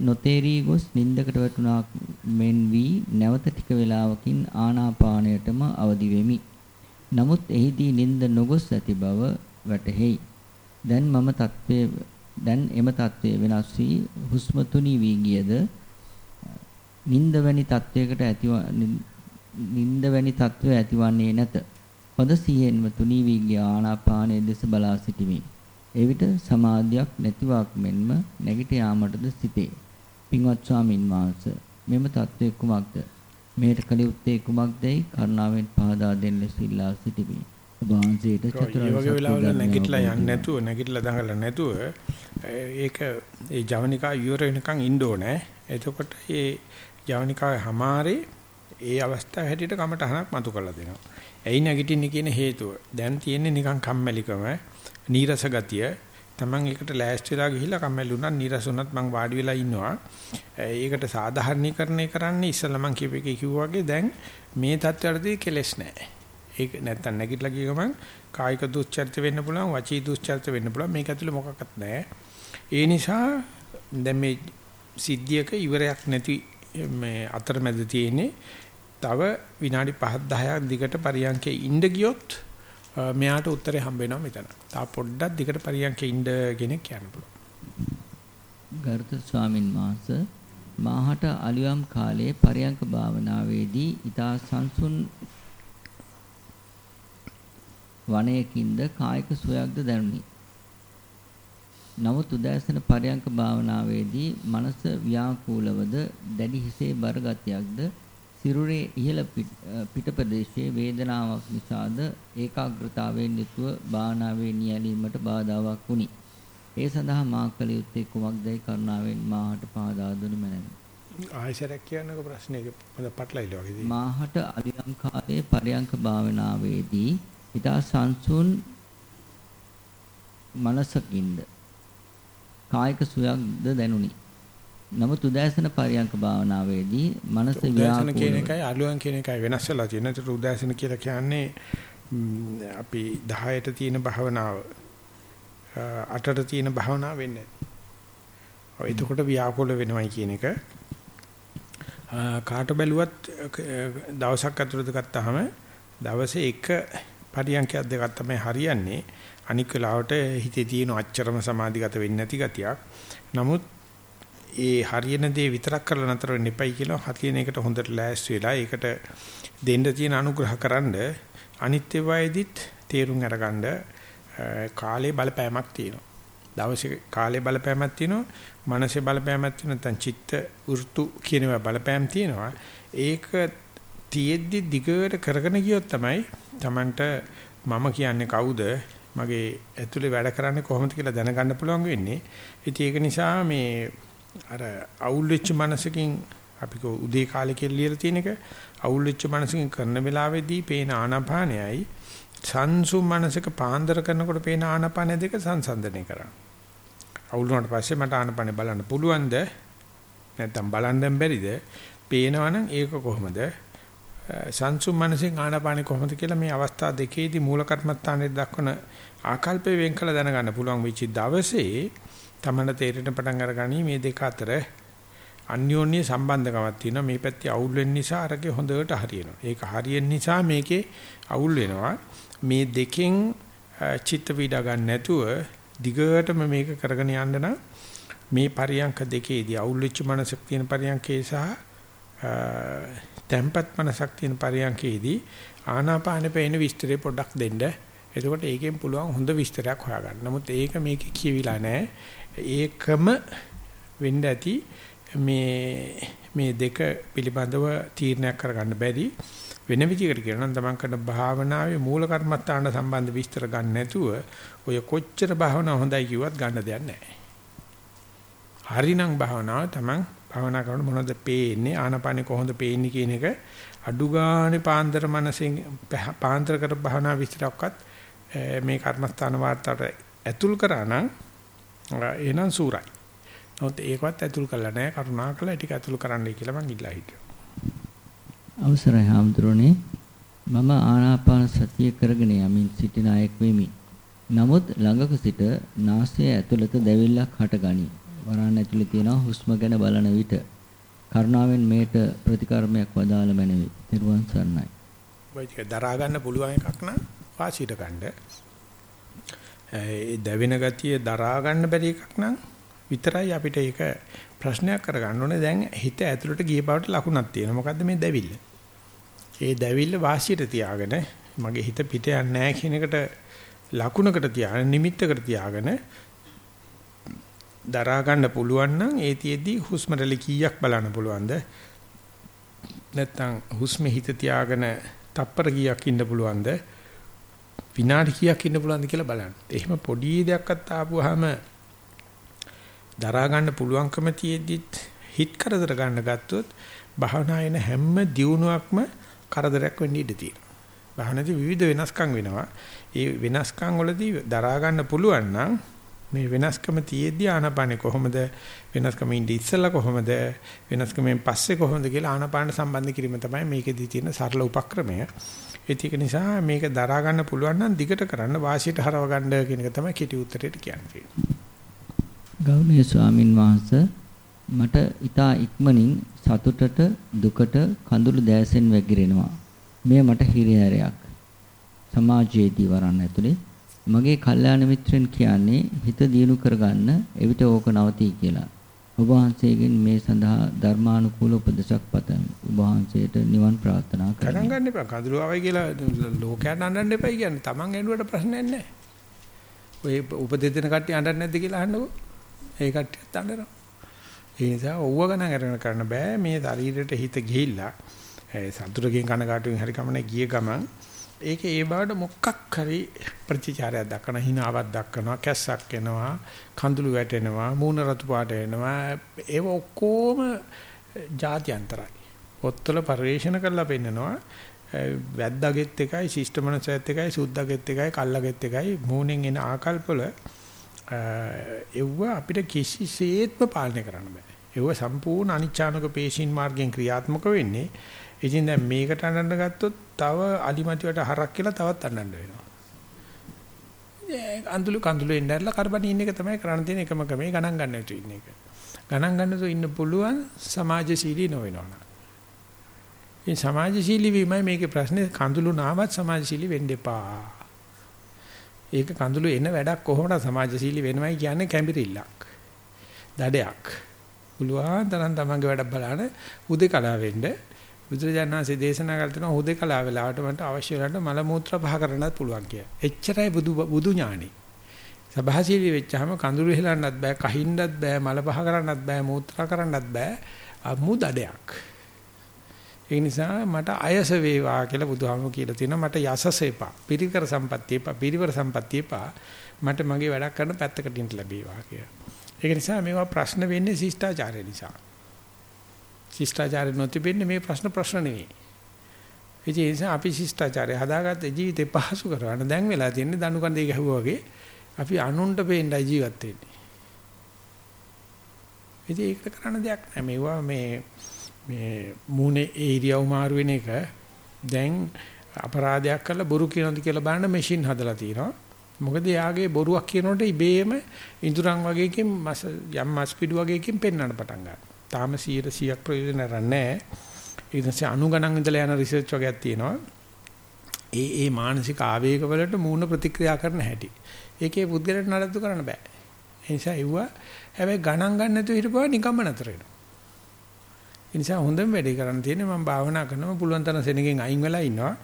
නොතේරී ගොස් නින්දකට වැටුණා මෙන් වී නැවත ටික වේලාවකින් ආනාපානයටම අවදි වෙමි. නමුත් එහිදී නින්ද නොගොස් ඇති බව වැටහෙයි. දැන් මම තත්වයේ දැන් එම තත්වයේ වෙනස් වී හුස්ම තුනී වී ගියද නින්ද වැනි තත්වයකට ඇති නින්ද වැනි තත්වය ඇතිවන්නේ නැත. පද සිහියෙන්ම තුනී වී ගිය ආනාපානයේ දෙස බලා සිටිමි. එවිට සමාධියක් නැතිවක් මෙන්ම නැගිට යාමටද සිටේ. පින්වත් ස්වාමින් වහන්සේ මෙම தત્ත්වය කුමක්ද? මේට කළ යුත්තේ කුමක්දයි කරුණාවෙන් පහදා දෙන්න ලෙස ඉල්ලා සිටිමි. වහන්සේට චතුරාර්ය සත්‍ය වල නැගිටලා යන්නේ නැතුව නැගිටලා දඟලලා නැතුව ඒක ඒ ජවනිකා ඉවර වෙනකන් ඉන්න ඕනේ. එතකොට ඒ ජවනිකාවේ හැමාරේ ඒ අවස්ථාව හැටියට කමටහනක් මතු කරලා දෙනවා. ඇයි නැගිටින්නේ කියන හේතුව. දැන් තියෙන්නේ නිකන් කම්මැලිකම, නීරස ගතිය. Taman එකට ලෑස්තිලා ගිහිල්ලා කම්මැලි වුණත් නීරස වුණත් මං වාඩි වෙලා ඉන්නවා. ඒකට සාධාරණීකරණය කරන්නේ ඉස්සෙල්ලා මං කියපු එකේ කිව්වා වගේ දැන් මේ තත්ත්වයටදී කෙලෙස් නැහැ. ඒක නැත්තම් නැගිටලා ගිය ගමන් කායික දුස්චරිත වෙන්න පුළුවන්, වචී දුස්චරිත වෙන්න පුළුවන්. මේක ඇතුලේ මොකක්වත් නැහැ. ඒ නිසා දැන් මේ සිද්ධියක ඉවරයක් නැති මේ අතරමැද තියෙන්නේ තව විනාඩි 5 10ක් දිගට පරියන්කේ ඉඳ ගියොත් Uh, මෙයාට උත්තරේ හම්බ වෙනවා මෙතන. තා පොඩ්ඩක් දිගට පරියන්කේ ඉඳ කෙනෙක් කියන්න පුළුවන්. ගරුතර ස්වාමින් වහන්සේ මාහට අලියම් කාලයේ පරියන්ක භාවනාවේදී ඊතා සංසුන් වනයකින්ද කායික සුවයක්ද දැනුනි. නමුත් උදෑසන පරයන්ක භාවනාවේදී මනස ව්‍යාකූලවද දැඩි හිසේ බර ගතියක්ද සිරුරේ ඉහළ පිට ප්‍රදේශයේ වේදනාවක් නිසාද ඒකාග්‍රතාවයෙන් යුතුව භාවනාවේ නියැලීමට බාධාවක් වුණි. ඒ සඳහා මා කළ යුත්තේ කුමක්දයි කරුණාවෙන් මාහට පහදා දුනු මැනවි. ආයසරක් කියනක ප්‍රශ්නයක පොද පටලයිල වගේදී. මාහට අලියම් කාලයේ පරයන්ක භාවනාවේදී ඊට සංසුන් මනසකින්ද කායික සුවයක්ද දැනුනි. නමුත් උදෑසන පරියන්ක භාවනාවේදී මනස උදෑසන කියන එකයි අලුයන් කියන එකයි වෙනස් වෙලා තියෙන. ඒතර උදෑසන කියලා කියන්නේ අපි 10ට තියෙන භාවනාව 8ට තියෙන භාවනාව වෙන්නේ. ඔය එතකොට ව්‍යාකූල වෙනවයි කියන එක කාට බැලුවත් දවසක් ඇතුළත ගත්තාම දවසේ එක පරියන්කයක් දෙකක් තමයි හරියන්නේ. අනික් වෙලාවට හිතේ තියෙන අච්චරම සමාධිගත වෙන්නේ නැති ගතියක්. නමුත් ඒ හරියන දේ විතරක් කරලා නතර වෙන්න එපයි කියලා හතියන එකට හොඳට ලෑස්ති වෙලා ඒකට දෙන්න තියෙන අනුග්‍රහකරනද අනිත්‍ය වයදිත් තේරුම් අරගන්න කාලේ බලපෑමක් තියෙනවා. දවසේ කාලේ බලපෑමක් තියෙනවා, මනසේ බලපෑමක් තියෙනවා, නැත්නම් චිත්ත වෘතු කියනවා බලපෑම් තියෙනවා. ඒක තියෙද්දි දිගට කරගෙන ගියොත් තමයි Tamanට මම කියන්නේ කවුද මගේ ඇතුලේ වැඩ කරන්නේ කොහොමද කියලා දැනගන්න පුළුවන් වෙන්නේ. ඉතින් ඒක නිසා මේ අර අවුල් වෙච්ච මනසකින් අපි කෝ උදේ කාලේ කියලා ලියලා තියෙන එක අවුල් වෙච්ච මනසකින් කරන වෙලාවේදී පේන ආනාපානයයි සංසු මනසක පාන්දර කරනකොට පේන ආනාපාන දෙක සංසන්දනය කරා. අවුල් වුණාට පස්සේ මට ආනාපාන බලන්න පුළුවන්ද? නැත්නම් බලන්න බැරිද? පේනවනම් ඒක කොහොමද? සංසු මනසෙන් ආනාපාන කොහොමද කියලා මේ අවස්ථා දෙකේදී මූල කර්මස්ථානයේ දක්වන ආකල්පේ වෙන් කළ දැනගන්න පුළුවන් වෙච්ච දවසේ තමන්න තේරෙන පටන් අරගනි මේ දෙක අතර අන්‍යෝන්‍ය සම්බන්ධකමක් තියෙනවා මේ පැත්තේ අවුල් වෙන්න නිසා අරගේ හොඳට හරියනවා ඒක හරියන නිසා මේකේ අවුල් වෙනවා මේ දෙකෙන් චිත්ත පීඩා ගන්න නැතුව දිගටම මේක කරගෙන යන්න නම් මේ පරියන්ක දෙකේදී අවුල් වෙච්ච මනසක් තියෙන පරියන්කේ සහ තැම්පත් මනසක් තියෙන පරියන්කේදී ආනාපානෙ පේන විස්තරේ පොඩ්ඩක් දෙන්න. එතකොට ඒකෙන් පුළුවන් හොඳ විස්තරයක් හොයාගන්න. නමුත් ඒක මේකේ කියවිලා නැහැ. ඒකම වෙන්න ඇති මේ මේ දෙක පිළිබඳව තීරණයක් කරගන්න බැරි වෙන විදිහකට කියනවා නම් තමන් කරන භාවනාවේ මූල කර්මස්ථාන සම්බන්ධ විස්තර ගන්න නැතුව ඔය කොච්චර භාවනාව හොඳයි කිව්වත් ගන්න දෙයක් නැහැ. හරිනම් භාවනාව තමන් භාවනා කරනකොට මොනවද පේන්නේ ආනපානේ කොහොමද පේන්නේ කියන එක අඩු ගානේ පාන්දර මනසෙන් පාන්දර කර භාවනා විස්තරයක්වත් මේ කර්මස්ථාන වාර්තාවට ඇතුල් කරා නම් එහෙනම් සූරයි. නමුත් ඒකවත් ඇතුල් කරලා නැහැ කරුණාකරලා ටික ඇතුල් කරන්නයි කියලා මං ඉල්ලා හිටියා. අවසරයි හාමුදුරනේ මම ආනාපාන සතිය කරගෙන යමින් සිටින අයෙක් වෙමි. නමුත් ළඟක සිට නාසය ඇතුළත දැවිල්ලක් හටගනී. වරණ ඇතුළේ තියෙන හුස්ම ගැන බලන විට කරුණාවෙන් මේට ප්‍රතිකර්මයක් වදාළ මැනවි. නිර්වාන් සරණයි. වයික දරා ගන්න පුළුවන් එකක් නම් වාසියට ගන්න. ඒ දැවෙන ගතිය දරා ගන්න බැරි එකක් නම් විතරයි අපිට ඒක ප්‍රශ්නයක් කරගන්න ඕනේ. දැන් හිත ඇතුළට ගිය බවට ලකුණක් තියෙනවා. මොකද්ද මේ දැවිල්ල? ඒ දැවිල්ල වාසියට තියාගෙන මගේ හිත පිට යන්නේ නැහැ කියන එකට ලකුණකට තියාගෙන නිමිත්තකට තියාගෙන දරා ගන්න පුළුවන් නම් ඒ තියේදී හුස්ම රැලි කීයක් බලන්න පුළුවන්ද? නැත්තම් හුස්මේ හිත තියාගෙන තප්පර කීයක් ඉන්න පුළුවන්ද? විනාඩි කීයක් ඉන්න පුළුවන්ද කියලා බලන්න. එහෙම පොඩි දෙයක්වත් ආපුවාම දරා ගන්න පුළුවන්කම තියෙද්දිත් හිත කරදර ගන්න ගත්තොත් භාවනායන හැම දියුණුවක්ම කරදරයක් වෙන්න ඉඩ තියෙනවා. භාවනාවේ විවිධ වෙනස්කම් වෙනවා. ඒ වෙනස්කම් වලදී දරා ගන්න පුළුවන් නම් මේ වෙනස්කම තියෙද්දි ආනාපානෙ කොහොමද වෙනස්කම ඉඳි ඉස්සලා කොහොමද වෙනස්කමෙන් පස්සේ කොහොමද කියලා ආනාපාන සම්බන්ධ කිරීම තමයි මේකෙදී තියෙන සරල උපක්‍රමය. ඒක නිසා මේක දරා ගන්න පුළුවන් නම් දිගට කරන්න වාසියට හරව ගන්න කියන එක තමයි කෙටි උත්තරේට කියන්නේ. ගෞරවනීය ස්වාමින් වහන්සේ මට ඊතා ඉක්මනින් සතුටට දුකට කඳුළු දැසෙන් වැగిරෙනවා. මෙය මට හිරිහැරයක්. සමාජයේදී වරන් ඇතුලේ මගේ කල්යාණ මිත්‍රෙන් කියන්නේ හිත දියුණු කරගන්න එවිට ඕක නවතී කියලා. ඔබ වහන්සේගෙන් මේ සඳහා ධර්මානුකූල උපදේශක් පතමි. ඔබ වහන්සේට නිවන් ප්‍රාර්ථනා කරමි. ගණන් ගන්න එපා. කඳුළු ආවයි කියලා ලෝකයට අඬන්න එපයි කියන්නේ. Taman ඇඬුවට ප්‍රශ්නයක් නැහැ. ඔය උපදෙස් දෙන කට්ටිය අඬන්නේ නැද්ද කියලා අහන්නකෝ. ඒ කට්ටියත් අඬනවා. ඒ නිසා ඕව ගණන් අරගෙන කරන්න බෑ. මේ ශරීරයට හිත ගිහිල්ලා ඒ සතුටකින් කනගාටුවෙන් හරි කමනේ ගිය ගමන් ඒකේ ඒ බවට මොකක් හරි ප්‍රතිචාරයක් දක්වන හිනාවක් දක්වනවා කැස්සක් එනවා කඳුළු වැටෙනවා මූණ රතු පාට වෙනවා ඒව ඔක්කොම ಜಾත්‍යන්තරයි පොත්වල පරිශන කරලා පෙන්නනවා වැද්දාගෙත් එකයි ශිෂ්ටමනසයත් එකයි සුද්දාගෙත් එකයි කල්ලාගෙත් එකයි මූණෙන් එන ආකල්පවල එව්ව අපිට කිසිසේත්ම පාලනය කරන්න බෑ. එව්ව සම්පූර්ණ අනිච්ඡානක පේශීන් මාර්ගයෙන් ක්‍රියාත්මක වෙන්නේ. ඉතින් දැන් මේකට අඬන්න ගත්තොත් තව අලිමතිවට හරක් කියලා තවත් අඬන්න වෙනවා. අඳුළු කඳුළු එන්නärලා කරබනින් එක තමයි කරන්න තියෙන එකම ක්‍රමේ ගණන් ගන්න තු ඉන්න එක. ගණන් ගන්න තු ඉන්න පුළුවන් සමාජශීලී නොවෙනවා. මේ සමාජශීලී වීමයි මේකේ ප්‍රශ්නේ කඳුළු නාමත් සමාජශීලී වෙන්න එපා. ඒක කඳුළු එන වැඩක් කොහොමද සමාජශීලී වෙනවයි කියන්නේ කැඹිරිල්ලක්. දඩයක්. පුළුවන් තරම් තමන්ගේ වැඩක් බලන උදේකලා වෙන්න බුදුරජාණන්සේ දේශනා කළ තියෙනවා උදේකලා වෙලාවට මට අවශ්‍ය වෙලාවට මල මූත්‍රා පහ කරන්නත් පුළුවන් කිය. එච්චරයි බුදු බුදු ඥානෙ. සභාශීලී වෙච්චාම කඳුළු හෙලන්නත් බෑ, කහින්නත් බෑ, මල පහ කරන්නත් බෑ, මූත්‍රා කරන්නත් බෑ. අමු දඩයක්. ඒ නිසා මට අයස වේවා කියලා බුදුහාමුදුරු කියලා තියෙනවා මට යසස එපා. පිරිකර සම්පත්තිය එපා. පිරිවර සම්පත්තිය එපා. මට මගේ වැඩක් කරන්න පැත්තකට ඉන්න ලැබේවා කියලා. ඒක නිසා මේවා ප්‍රශ්න වෙන්නේ ශිෂ්ටාචාරය නිසා. ශිෂ්ටාචාරය නොතිබෙන්නේ මේ ප්‍රශ්න ප්‍රශ්න නෙවෙයි. ඒ නිසා අපි ශිෂ්ටාචාරය හදාගත්ත ජීවිතේ පහසු කරවන්න දැන් වෙලා තියෙන්නේ දණු කන්දේ ගැහුවා වගේ අපි අනුන්ට පේන්නයි ජීවත් වෙන්නේ. ඉතින් ඒකට කරන්න දෙයක් නැහැ. මේවා මේ මේ මූණේ ඒ ඉරියව් මාරු වෙන එක දැන් අපරාධයක් කරලා බොරු කියනවාද කියලා බලන්න මැෂින් හදලා තියෙනවා. මොකද යාගේ බොරුවක් කියනකොට ඉබේම ඉඳුරන් වගේකින් මස් යම් මස් පිඩු වගේකින් පෙන්වන්න පටන් ගන්නවා. තාම 100ක් ප්‍රයෝජන නැහැ. ඒ නිසා අනුගණන් ඉඳලා යන රිසර්ච් වගේක් තියෙනවා. ඒ ඒ මානසික ආවේග වලට මූණ ප්‍රතික්‍රියා කරන හැටි. ඒකේ පුද්ගලට නඩත්තු කරන්න බෑ. ඒ නිසා ඒව හැබැයි ගණන් ගන්න නැතුව හිටපුවා නිකම්ම නතර වෙනවා. ඒ නිසා හොඳම වැඩේ කරන්න තියෙන්නේ මම භාවනා කරනවා පුළුවන් තරම් සෙනගෙන් අයින් වෙලා ඉන්නවා.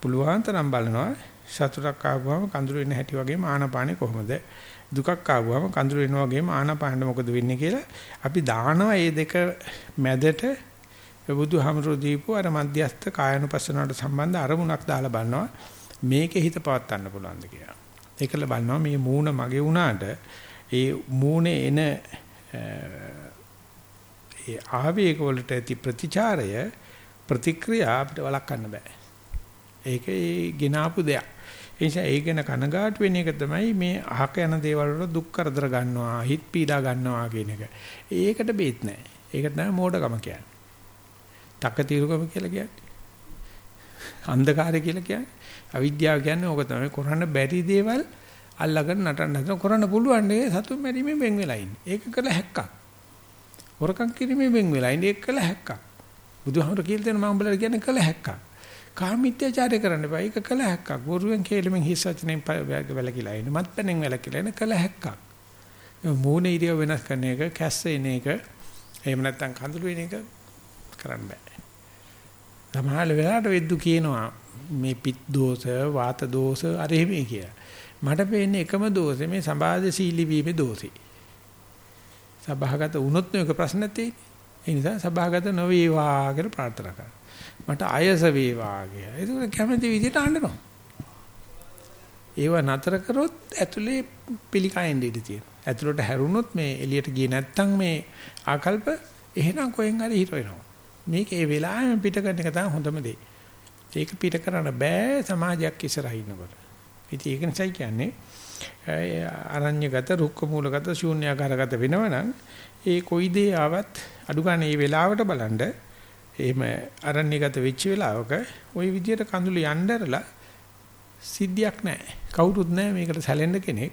පුළුවන් තරම් බලනවා සතුටක් ආවම කඳුළු වෙන හැටි වගේම ආනාපානෙ කොහොමද? දුකක් ආවම කඳුළු වෙනවා වගේම ආනාපානෙ මොකද වෙන්නේ කියලා අපි දානවා මේ දෙක මැදට බුදුහමරෝ දීපු අර මධ්‍යස්ථ කායනුපස්සනාවට සම්බන්ධ අරමුණක් දාලා බලනවා මේකේ හිත පවත්වන්න පුළුවන්ද කියලා. ඒකල බලනවා මේ මූණ මගේ වුණාට ඒ මූණේ එන ඒ ආවේග වලට ඇති ප්‍රතිචාරය ප්‍රතික්‍රියා අපිට වළක්වන්න බෑ. ඒක ඒ ගෙනාපු දෙයක්. ඒ නිසා ඒ ගැන කනගාටු වෙන එක තමයි මේ අහක යන දේවල් වල දුක් කරදර ගන්නවා, හිත පීඩා ගන්නවා කියන එක. ඒකට බේත් නැහැ. ඒකට තමයි මෝඩකම කියන්නේ. තකතිරුකම කියලා කියන්නේ. අන්ධකාරය කියලා කියන්නේ. අවිද්‍යාව කියන්නේ ඕක තමයි කරන්න බැරි දේවල් අල්ලගෙන නටන්න හදන කරන්න පුළුවන් නේ සතුන් මැරීමෙන් වෙන් වෙලා ඉන්නේ. ඒක කළ හැක්කක්. හොරකම් කිරීමෙන් වෙන් වෙලා ඉන්නේ ඒක කළ හැක්කක්. බුදුහාමර කියලා දෙන මම උඹලට කියන්නේ කළ හැක්කක්. කාමීත්‍යචාරය කරන්න එපා. ඒක කළ හැක්කක්. වරුවෙන් කේලෙමින් හිස් වචනෙන් වැලකිලා ඉන්නේ. මත්පැනෙන් වැලකිලා ඉන්නේ කළ හැක්කක්. මූණේ ඉරියව වෙනස් කරන එක, කැස්ස එන එක, එහෙම නැත්නම් කඳුළු වෙන එක කරන්න බෑ. සමහර වෙලාවට වෙද්දු කියනවා මේ පිත් දෝෂ, වාත දෝෂ අර එහෙමයි කියලා. මට පේන්නේ එකම දෝෂේ මේ සමාජශීලී වීමේ දෝෂේ. සභාගත වුණොත් නේ ප්‍රශ්න තියෙන්නේ. ඒ නිසා සභාගත නොවේවා කියලා ප්‍රාර්ථනා කරනවා. මට අයස වේවා කියලා. ඒක කැමති විදිහට අඬනවා. ඒව නතර කරොත් ඇතුලේ පිළිකායෙන් ඉඳී තියෙනවා. ඇතුලට හැරුණොත් මේ එළියට ගියේ නැත්තම් මේ ආකල්ප එහෙනම් කොහෙන් හරි හිර වෙනවා. මේක ඒ වෙලාවෙම පිට කරන එක තමයි හොඳම දේ. ඒක පිට කරන්න බෑ සමාජයක් ඉස්සරහින් ඉන්නකොට. ඉතින් ඒක නිසා කියන්නේ අරඤ්‍යගත රුක්ක මූලගත ශූන්‍යාකාරගත වෙනවනම් ඒ කොයි දේ ආවත් අඩු ගන්න මේ වෙලාවට බලන්න එහෙම අරණ්‍යගත වෙච්ච වෙලාවක ওই විදියට කඳුළු යnderලා සිද්ධියක් නැහැ. කවුරුත් නැහැ මේකට සැලෙන්න කෙනෙක්.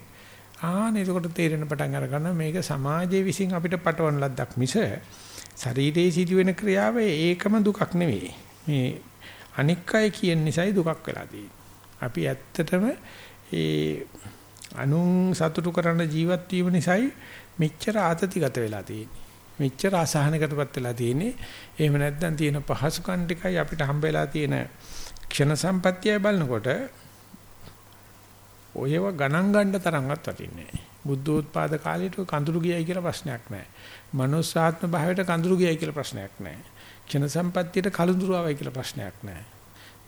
ආන එතකොට තේරෙන පටන් අර ගන්න මේක සමාජයේ විසින් අපිට පටවන ලද්දක් මිස ශරීරයේ සිදුවෙන ක්‍රියාව ඒකම දුකක් නෙවෙයි. මේ අනික් අය කියන නිසායි දුකක් වෙලා තියෙන්නේ. අපි ඇත්තටම ඒ අනුන් සතුටු කරන ජීවත් වීම නිසායි මෙච්චර ආතතිගත වෙලා තියෙන්නේ. මෙච්චර අසහනකටපත් වෙලා තියෙන්නේ. එහෙම නැත්නම් තියෙන පහසුකම් ටිකයි අපිට හම්බෙලා තියෙන ක්ෂණ සම්පත්තිය බලනකොට ඔයව ගණන් ගන්න තරම්වත් වටින්නේ නැහැ. බුද්ධෝත්පාද කාලේට කඳුළු ගියයි කියලා ප්‍රශ්නයක් නැහැ. මනුස්සාත්ම භාවයට කඳුළු ගියයි කියලා ප්‍රශ්නයක් නැහැ. ක්ෂණ සම්පත්තියට කලුඳුරු ආවයි කියලා ප්‍රශ්නයක් නැහැ.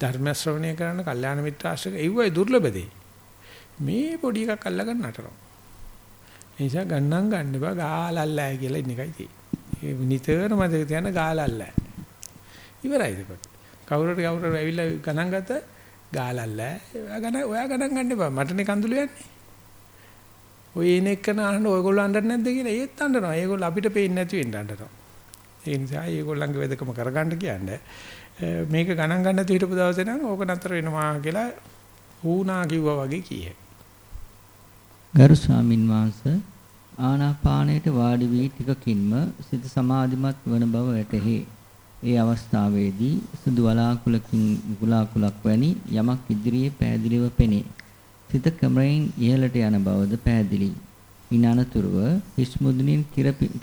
ධර්ම ශ්‍රවණය කරන කල්යාණ මිත්‍ර ආශ්‍රය ඒවයි දුර්ලභ දෙයි. මේ පොඩි එකක් අල්ලගන්න නතරම්. ඒ නිසා ගණන් ගන්න එපා ගාලල්ලෑ කියලා ඉන්න එකයි තියෙන්නේ. ඒ නිතරම මතක තියාගන්න ගාලල්ලෑ. ඉවරයිද කොට. කවුරුට කවුරුට ඇවිල්ලා ගණන් ගත්ත ගාලල්ලෑ. ඔයා ගණන් ඔයා ගණන් ගන්න එපා. මටනේ කඳුළු යන්නේ. ඔය එන එක්කන අහන්න ඔයගොල්ලෝ අඬන්නේ නැද්ද කියලා ඒත් අඬනවා. ඒගොල්ලෝ අපිට පේන්නේ නැති වෙන්න අඬනවා. ඒ නිසා ඒගොල්ලන්ගේ වෙදකම කරගන්න කියන්නේ මේක ගණන් ගන්න නැති හිටපු දවසේ නම් ඕක නතර වෙනවා කියලා ඌනා කිව්වා වගේ කීයේ. ගරු ස්වාමින් වහන්සේ ආනාපානයට වාඩි වී ටිකකින්ම සිත සමාධිමත් වන බව වැටහි. ඒ අවස්ථාවේදී සුදු වලාකුලකින් ගුලාකුලක් වැනි යමක් ඉදිරියේ පෑදිලිව පෙනේ. සිත ක්‍රමයෙන් ඉහළට යන බවද පැහැදිලි. ඉන් අනතුරුව හිස් මුදුනින්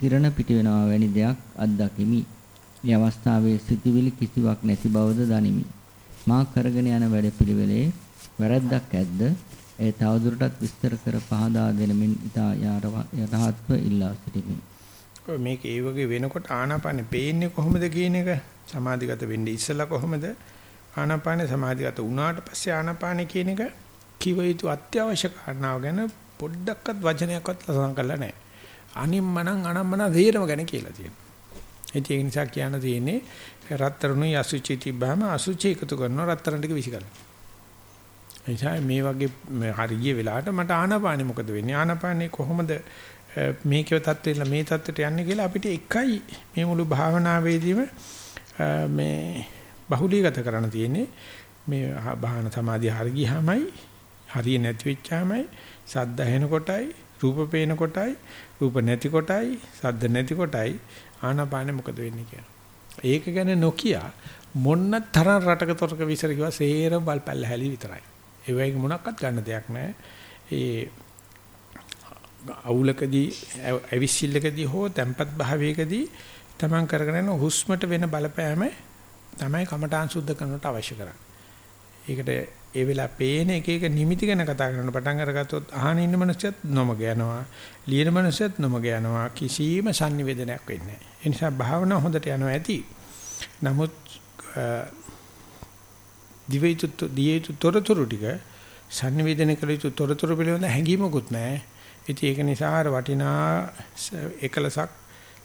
කිරණ පිට වෙනවා වැනි දෙයක් අත්දකිමි. මේ අවස්ථාවේ සිටිවිලි කිසිවක් නැති බවද දනිමි. මා කරගෙන යන වැඩපිළිවෙලේ වැරද්දක් ඇද්ද? ඒ තවදුරටත් විස්තර කර පහදා දෙනමින් ඉතා යටහත්ව ඉල්ලා සිටිමි. මේක ඒ වගේ වෙනකොට ආනාපානෙ පේන්නේ කොහොමද කියන එක සමාධිගත වෙන්නේ ඉස්සලා කොහොමද ආනාපානෙ සමාධිගත වුණාට පස්සේ ආනාපානෙ කියන එක කිව යුතු අත්‍යවශ්‍ය කාරණාව ගැන පොඩ්ඩක්වත් වචනයක්වත් ලසන් කරලා නැහැ. අනිම්මනම් අනම්මන තේරම ගැන කියලා තියෙනවා. ඒ නිසා කියන්න තියෙන්නේ රත්තරණුයි අසුචි තිබ්බහම අසුචි එකතු කරනවා රත්තරන් ටික විසි කරනවා. නිසා මේ වගේ හරිය වෙලාවට මට ආනාපානෙ මොකද වෙන්නේ ආනාපානෙ කොහොමද මේකේ தත්ත්වෙල මේ தත්ත්වයට යන්නේ කියලා අපිට එකයි මේ මුළු භාවනාවේදීම මේ බහුලීගත කරන්න තියෙන්නේ මේ භාවන සමාධිය හරි ගියාමයි හරිය නැති වෙච්චාමයි සද්ද ඇහෙන කොටයි රූප පේන කොටයි රූප නැති කොටයි සද්ද නැති කොටයි ආනාපානෙ මොකද වෙන්නේ කියලා. ඒක ගැන නොකිය මොන්න තරම් රටක තොරක විසර කිව්වා සේරම බල්පැල්ල හැලි විතරයි. ඒ වගේ මොනක්වත් ගන්න දෙයක් නැහැ. ඒ අවුලකදී අවිසිල්ලකදී හෝ tempat භාවයකදී තමන් කරගෙන යන හුස්මට වෙන බලපෑම තමයි කමඨාන් සුද්ධ කරනට අවශ්‍ය කරන්නේ. ඒකට ඒ වෙලාව පේන එක එක නිමිති ගැන කතා කරන පටන් අරගත්තොත් අහන ඉන්න මනුස්සයත් නොමග යනවා. ලියන මනුස්සයත් නොමග යනවා. කිසිම sannivedanayak වෙන්නේ නැහැ. ඒ නිසා භාවනාව හොඳට යනවා ඇති. නමුත් දිවේතු දියේතු තොරතුරු ටික sannivedana කළ යුතු තොරතුරු පිළිබඳ හැඟීමකුත් නැහැ. ඉතින් ඒක නිසා අර වටිනා එකලසක්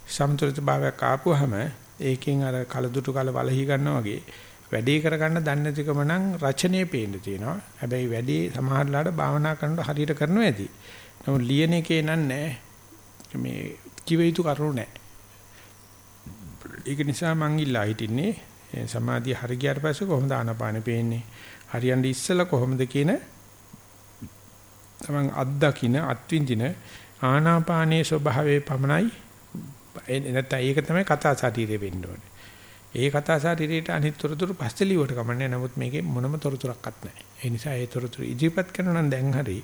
සමතුලිත භාවයක් ආපුවාම ඒකෙන් අර කලදුටු කල වලහි ගන්නවා වගේ වැඩේ කරගන්න දන්නේ නැතිකම නම් රචනයේ පේන්න තියෙනවා. හැබැයි වැඩේ සමහරලාට භාවනා කරනකොට හරියට කරනවා ඇති. නමුත් ලියන එකේ නන්නේ මේ කිව යුතු කරුණු නැහැ. ඒක නිසා මං ඉල්ලා හිටින්නේ සමාධිය හරි ගියාට පස්සේ කොහොමද ආනාපානෙ පේන්නේ? හරියන්නේ ඉස්සලා කොහොමද කියන තමන් අත්දකින්න අත්විඳින ආනාපානයේ ස්වභාවයේ පමණයි නැත්නම් ඒක තමයි කතා ශරීරය වෙන්න ඕනේ. ඒ කතා ශරීරයට අනිත් තොරතුරු පස්සේ ලියවට කමන්නේ. නමුත් මේකේ මොනම තොරතුරක්වත් නැහැ. ඒ නිසා ඒ තොරතුරු ඉදිරිපත් කරනවා නම් දැන් හරි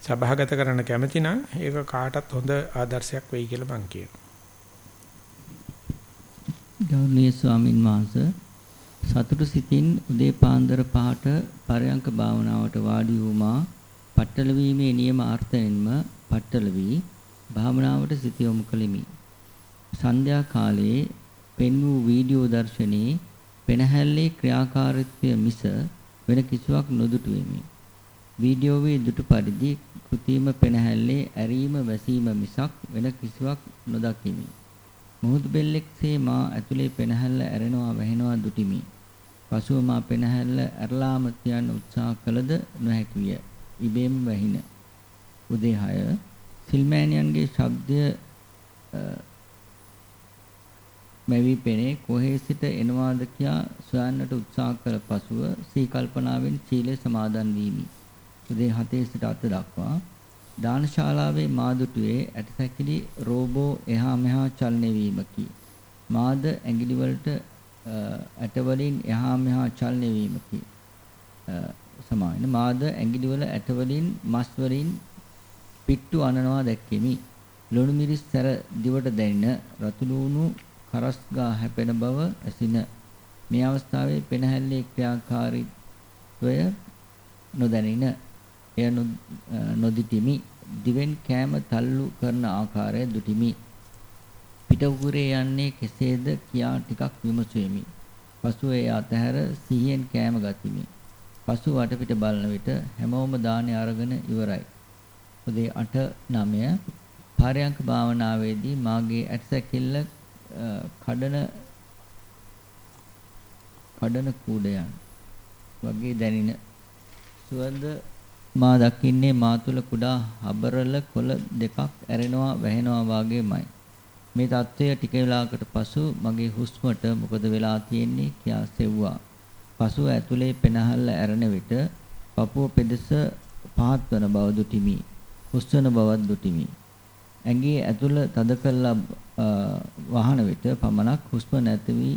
සභාගත කරන්න කැමති නම් ඒක කාටත් හොඳ ආදර්ශයක් වෙයි කියලා මං කියනවා. ගෞරවනීය ස්වාමින් වහන්සේ සතුටු සිතින් උදේ පාන්දර පහට පරයන්ක භාවනාවට වාඩි වුමා පట్టල වීමේ නියම අර්ථයෙන්ම පట్టල වී භාවනාවට සිත යොමු කළෙමි. සන්ධ්‍යා කාලයේ පෙන් වූ වීඩියෝ දර්ශනයේ පෙනහැල්ලේ ක්‍රියාකාරීත්වය මිස වෙන කිසිවක් නොදුටු වෙමි. වීඩියෝවේ දුටු පරිදි කෘතිම පෙනහැල්ලේ ඇරීම වැසීම මිසක් වෙන කිසිවක් නොදකිමි. මුහුදු බෙල්ලෙක්සේ මා ඇතුලේ පෙනහැල්ල ඇරෙනවා වැහෙනවා දුටිමි. පසුව මා පෙනහැල්ල ඇරලාම තියන්න උත්සාහ කළද නොහැකි විය. ඉබේම වැහින. උදේ 6 සිල්මෑනියන්ගේ ශබ්දය මැවි පෙනේ කොහේ සිට එනවාද කියා සොයන්නට උත්සාහ කළ පසුව සී කල්පනාවෙන් සීලය සමාදන් වීමි. උදේ 7 සිට අත දක්වා දානශාලාවේ මාදුටුවේ ඇටසැකිලි රෝබෝ එහා මෙහා චලනය වීමකි. මාද ඇඟිලි වලට ඇට වලින් එහා මෙහා චලනය වීමකි. සමාන මාද ඇඟිලි වල ඇට වලින් මස් වලින් පිට්ටු අනනවා දැක්කෙමි. ලුණු මිරිස් සැර දිවට දැනෙන රතු ලුණු කරස් ගා හැපෙන බව ඇසින මේ අවස්ථාවේ පෙනහැල්ලේ ක්‍රියාකාරීත්වය නොදැනින එය නොදිටිමි දිවෙන් කෑම තල්ලු කරන ආකාරය දුටිමි. පිටවුරේ යන්නේ කෙසේද කියා ටිකක් විමසුවෙමි. පසුව එය අතහැර සිහියෙන් කෑම ගතිමි. පසු වටපිට බලන විට හැමෝම දානේ අරගෙන ඉවරයි. උදේ 8 9 පාරයන්ක භාවනාවේදී මාගේ ඇටසැකිල්ල කඩන කඩන කූඩයන් වගේ දැනින සුවඳ මා දකින්නේ මා තුල කුඩා හබරල කොළ දෙකක් ඇරෙනවා වැහෙනවා වාගේමයි. මේ தත්වය ටික වෙලාවකට පසු මගේ හුස්මට මොකද වෙලා තියෙන්නේ කියා සෙව්වා. පසුව ඇතුලේ පෙනහල්ල ඇරෙන විට පපුව පෙදෙස පහත් වන බව දුටිමි. හුස්වන බවත් දුටිමි. ඇඟේ ඇතුළ තද කරලා වහන විට පමණක් හුස්ම නැති වී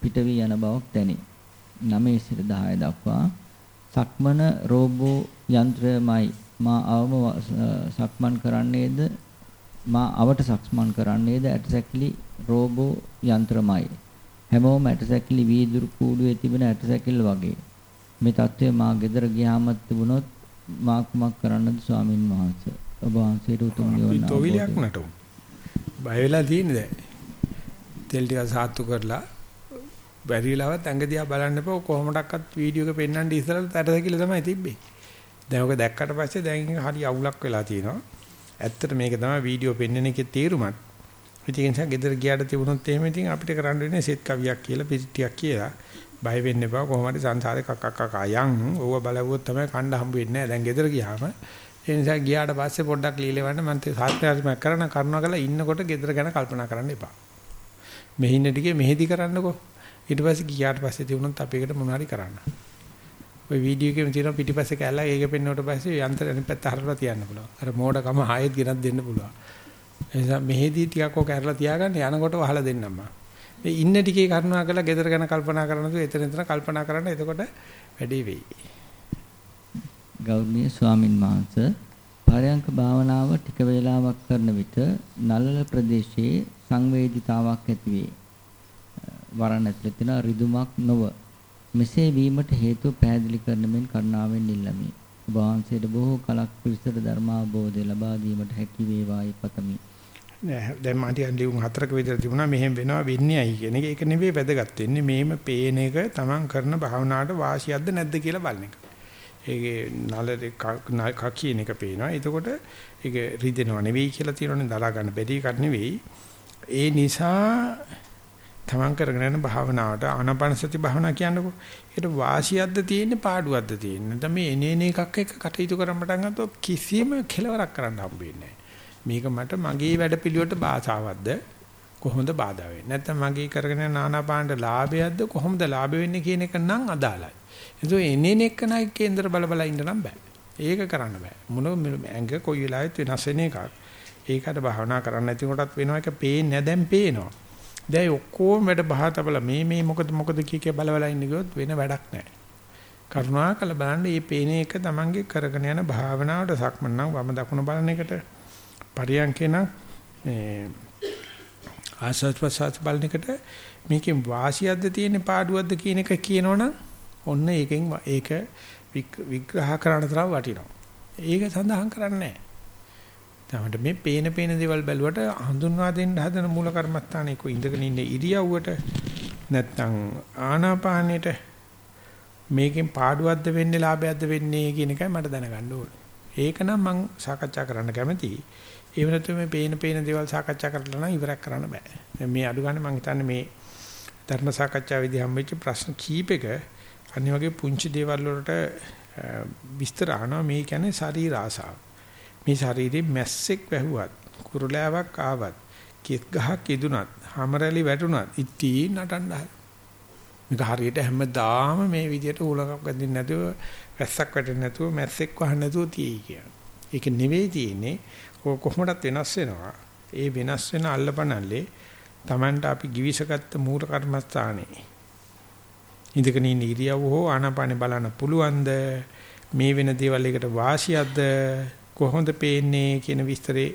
පිට වී යන බවක් දැනේ. 9 සිට 10 දක්වා සක්මන රෝබෝ යන්ත්‍රයමයි. මා අවම සක්මන් කරන්නේද? මා අවට සක්මන් කරන්නේද? ඇටසැකිලි රෝබෝ යන්ත්‍රමයි. හැමෝම ඇටසැකිලි වීදුරු කූඩුවේ තිබෙන ඇටසැකිල්ල වගේ. මේ தත්ත්වය මා ගෙදර ගියාමත් තිබුණොත් මා කුමක් කරන්නද ස්වාමින් වහන්සේ ඔබ වහන්සේට උතුම් නිවන තොවිලයක් නටු බය වෙලා තියෙන්නේ දැන්. තෙල් ටික සාත්තු කරලා බැරි වෙලාවත් ඇඟ දිහා බලන්න එපා කොහොමඩක්වත් වීඩියෝ එක පෙන්වන්න ඉස්සරහට ඇටසැකිල්ල තමයි තිබ්බේ දැන් ඔක දැක්කට පස්සේ දැන් හරි අවුලක් වෙලා තියෙනවා ඇත්තට මේක තමයි වීඩියෝ පෙන්වන එකේ තේරුමත්. ඒ නිසා ගෙදර ගියාට තිබුණොත් එහෙම ඉතින් අපිට කරන්න වෙන්නේ සෙත් කවියක් කියලා පිටියක් කියලා. බය වෙන්න එපා කොහොම හරි සංසාරේ කක්ක කක්ක යන් ඕව බලවුවොත් තමයි කණ්ඩ හම්බ වෙන්නේ නැහැ. දැන් ගෙදර ගියාම ඒ නිසා ගියාට පස්සේ පොඩ්ඩක් ලීලෙවන්න මම සාත්‍යාත්මක කරන කරුණා කරලා ඉන්නකොට ගෙදර ගැන කල්පනා කරන්න එපා. මෙහින්න ටිකේ මෙහෙදි කරන්නකෝ. ඊට පස්සේ ගියාට පස්සේ තිබුණොත් අපි එකට මොනවා හරි කරන්න. ওই වීඩියෝ එකේම තියෙන පිටිපස්සේ කැල්ලා ඒක පෙන්වුවට පස්සේ යන්ත්‍ර අනිත් පැත්ත හරලා තියන්න පුළුවන්. අර මෝඩකම ආයෙත් ගෙනත් දෙන්න පුළුවන්. ඒ නිසා මෙහෙදී ටිකක් ඔක කරලා තියාගන්න යනකොට වහලා දෙන්නම්ම. මේ ඉන්න ටිකේ කරුණා කරලා ගෙදර ගැන කල්පනා කරන තු එතන එතන කල්පනා කරන්න එතකොට වැඩේ වෙයි. ගෞරවනීය ස්වාමින් වහන්සේ පරයන්ක භාවනාව ටික වේලාවක් කරන විට නළල ප්‍රදේශයේ සංවේදීතාවක් ඇති වේ. වරණ ඇතුළේ තියෙන රිදුමක් නොව මෙසේ වීමට හේතුව පැහැදිලි කරන මෙන් කරුණාවෙන් ඉල්ලමි. ඔබ වහන්සේට බොහෝ කලක් පිරිසට ධර්මාබෝධය ලබා දීමට හැකි වේවායි පතමි. නෑ දැන් මට ලියුම් හතරක විතර තිබුණා මෙහෙම වෙනවා වෙන්නේ ඇයි කියන එක. ඒක නෙවෙයි වැදගත් වෙන්නේ මේම පේන එක තමන් කරන භාවනාවට වාසියක්ද නැද්ද කියලා බලන එක. ඒකේ නල කකියන එක පේනවා. එතකොට ඒක රිදෙනව නෙවෙයි කියලා තියෙනවනේ දලා ගන්න බැරි එකක් නෙවෙයි. ඒ නිසා තමන් කරගෙන යන භාවනාවට ආනාපාන සති භාවනා කියන්නකෝ. ඒකට වාසියක්ද තියෙන්නේ පාඩුවක්ද තියෙන්නේ. නැත්නම් මේ එනේන එකක් එක්ක කටයුතු කරන්න පටන් ගත්තොත් කිසිම කෙලවරක් කරන්න හම්බෙන්නේ මේක මට මගේ වැඩපිළිවෙලට බාධාවත්ද කොහොමද බාධා වෙන්නේ? නැත්නම් මගේ කරගෙන යන ආනාපානට ලාභයක්ද කොහොමද ලාභ වෙන්නේ කියන එක නම් අදාළයි. ඒක එනේන එක නයි කේන්දර බල බල ඉන්න නම් බෑ. ඒක කරන්න බෑ. මොන ඇඟ කොයි වෙලාවෙත් වෙනස් වෙන එකක්. ඒකට භාවනා කරන්න නැති කොටත් වෙනවා එක පේන්නේ නැ දැන් පේනවා. දැන් ඔක්කොම වැඩ බහ තබලා මේ මේ මොකද මොකද කිය කිය බලවලා ඉන්න ගියොත් වෙන වැඩක් නැහැ. කරුණාකර බලන්න මේ පේන එක තමන්ගේ කරගෙන යන භාවනාවට සක්මන් නම් වම දකුණ බලන එකට පරියන්කේ නම් මේ ආසත් ප්‍රසත් බලන එකට මේකෙන් වාසියක්ද තියෙන පාඩුවක්ද කියන එක කියනවනම් ඔන්න ඒකෙන් ඒක විග්‍රහ කරන්න තරම් වටිනවා. ඒක සඳහන් කරන්නේ නැහැ. තමන්ට මේ පේන පේන දේවල් බැලුවට හඳුන්වා දෙන්න හදන මූල කර්මස්ථානයේ කො ඉඳගෙන ඉන්න ඉරියව්වට නැත්නම් ආනාපානෙට මේකෙන් පාඩුවක්ද වෙන්නේ ලාභයක්ද වෙන්නේ කියන එකයි මට දැනගන්න ඕනේ. ඒක නම් මම සාකච්ඡා කරන්න කැමතියි. ඒ වෙනතු මේ පේන පේන දේවල් සාකච්ඡා කරලා නම් ඉවරක් කරන්න බෑ. මේ අඩු ගන්න මම හිතන්නේ මේ ධර්ම සාකච්ඡාවේදී හම්බෙච්ච ප්‍රශ්න කීපෙක අනිත් වගේ පුංචි දේවල් වලට විස්තර අහනවා මේ කියන්නේ ශරීර ආසාව. මේ ශරීරේ මැස්සෙක් වැහුවත් කුරුලෑවක් ආවත් කිස් ගහක් ඉදුණත් හැමරලි වැටුණත් ඉති නටන්න මේක හරියට හැමදාම මේ විදියට උලකක් ගදින්න නැතුව වැස්සක් වැටෙන්නේ නැතුව මැස්සෙක් වහන්න නැතුව තියෙයි කියන. ඒක නෙවෙයි තියෙන්නේ. කොහොමදත් වෙනස් වෙනවා. ඒ වෙනස් වෙන අල්ලපනල්ලේ Tamanට අපි givisගත්ත මූල කර්මස්ථානේ. ඉඳගෙන ඉන්න ඉරියව්ව හෝ ආනාපානේ බලන්න පුළුවන්ද? මේ වෙන දේවල් එකට වාසියක්ද? කොහොමද පේන්නේ කියන විස්තරේ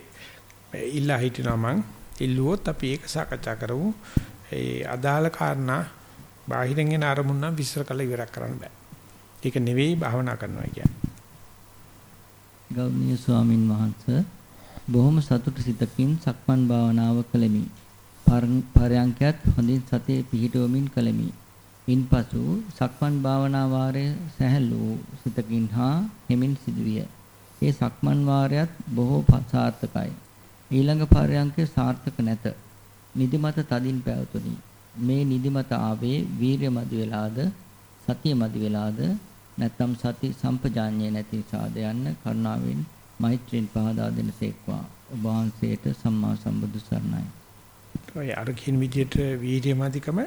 ඉල්ලා හිටිනවා මං. ඉල්ලුවොත් අපි ඒක සාකච්ඡා කරමු. ඒ අදාළ කාරණා බාහිරින් එන අරමුණ නම් විස්තර කරලා ඉවරක් කරන්න බෑ. ඒක නෙවෙයි භාවනා කරනවා කියන්නේ. ගෞරවනීය ස්වාමින් වහන්සේ බොහොම සතුට සිතකින් සක්මන් භාවනාව කළෙමි. පරයන්කයත් හොඳින් සතිය පිහිටවමින් කළෙමි. ඉන්පසු සක්මන් භාවනා වාරයේ සැහැල්ලු සිතකින් හා හිමින් සිදුවිය. ඒ සක්මන් වාරයත් බොහෝ සාර්ථකයි. ඊළඟ පරයන්කේ සාර්ථක නැත. නිදිමත තදින් පැවතුණි. මේ නිදිමත ආවේ වීර්ය මදි වෙලාද සතිය මදි වෙලාද නැත්නම් සති සම්පජාඤ්ඤය නැති සාද යන්න කරුණාවෙන් මෛත්‍රීන් පහදා දෙනසේක්වා ඔබ වහන්සේට සම්මා සම්බුදු සරණයි. ඔය අර කියන විදිහට වීර්ය මදිකම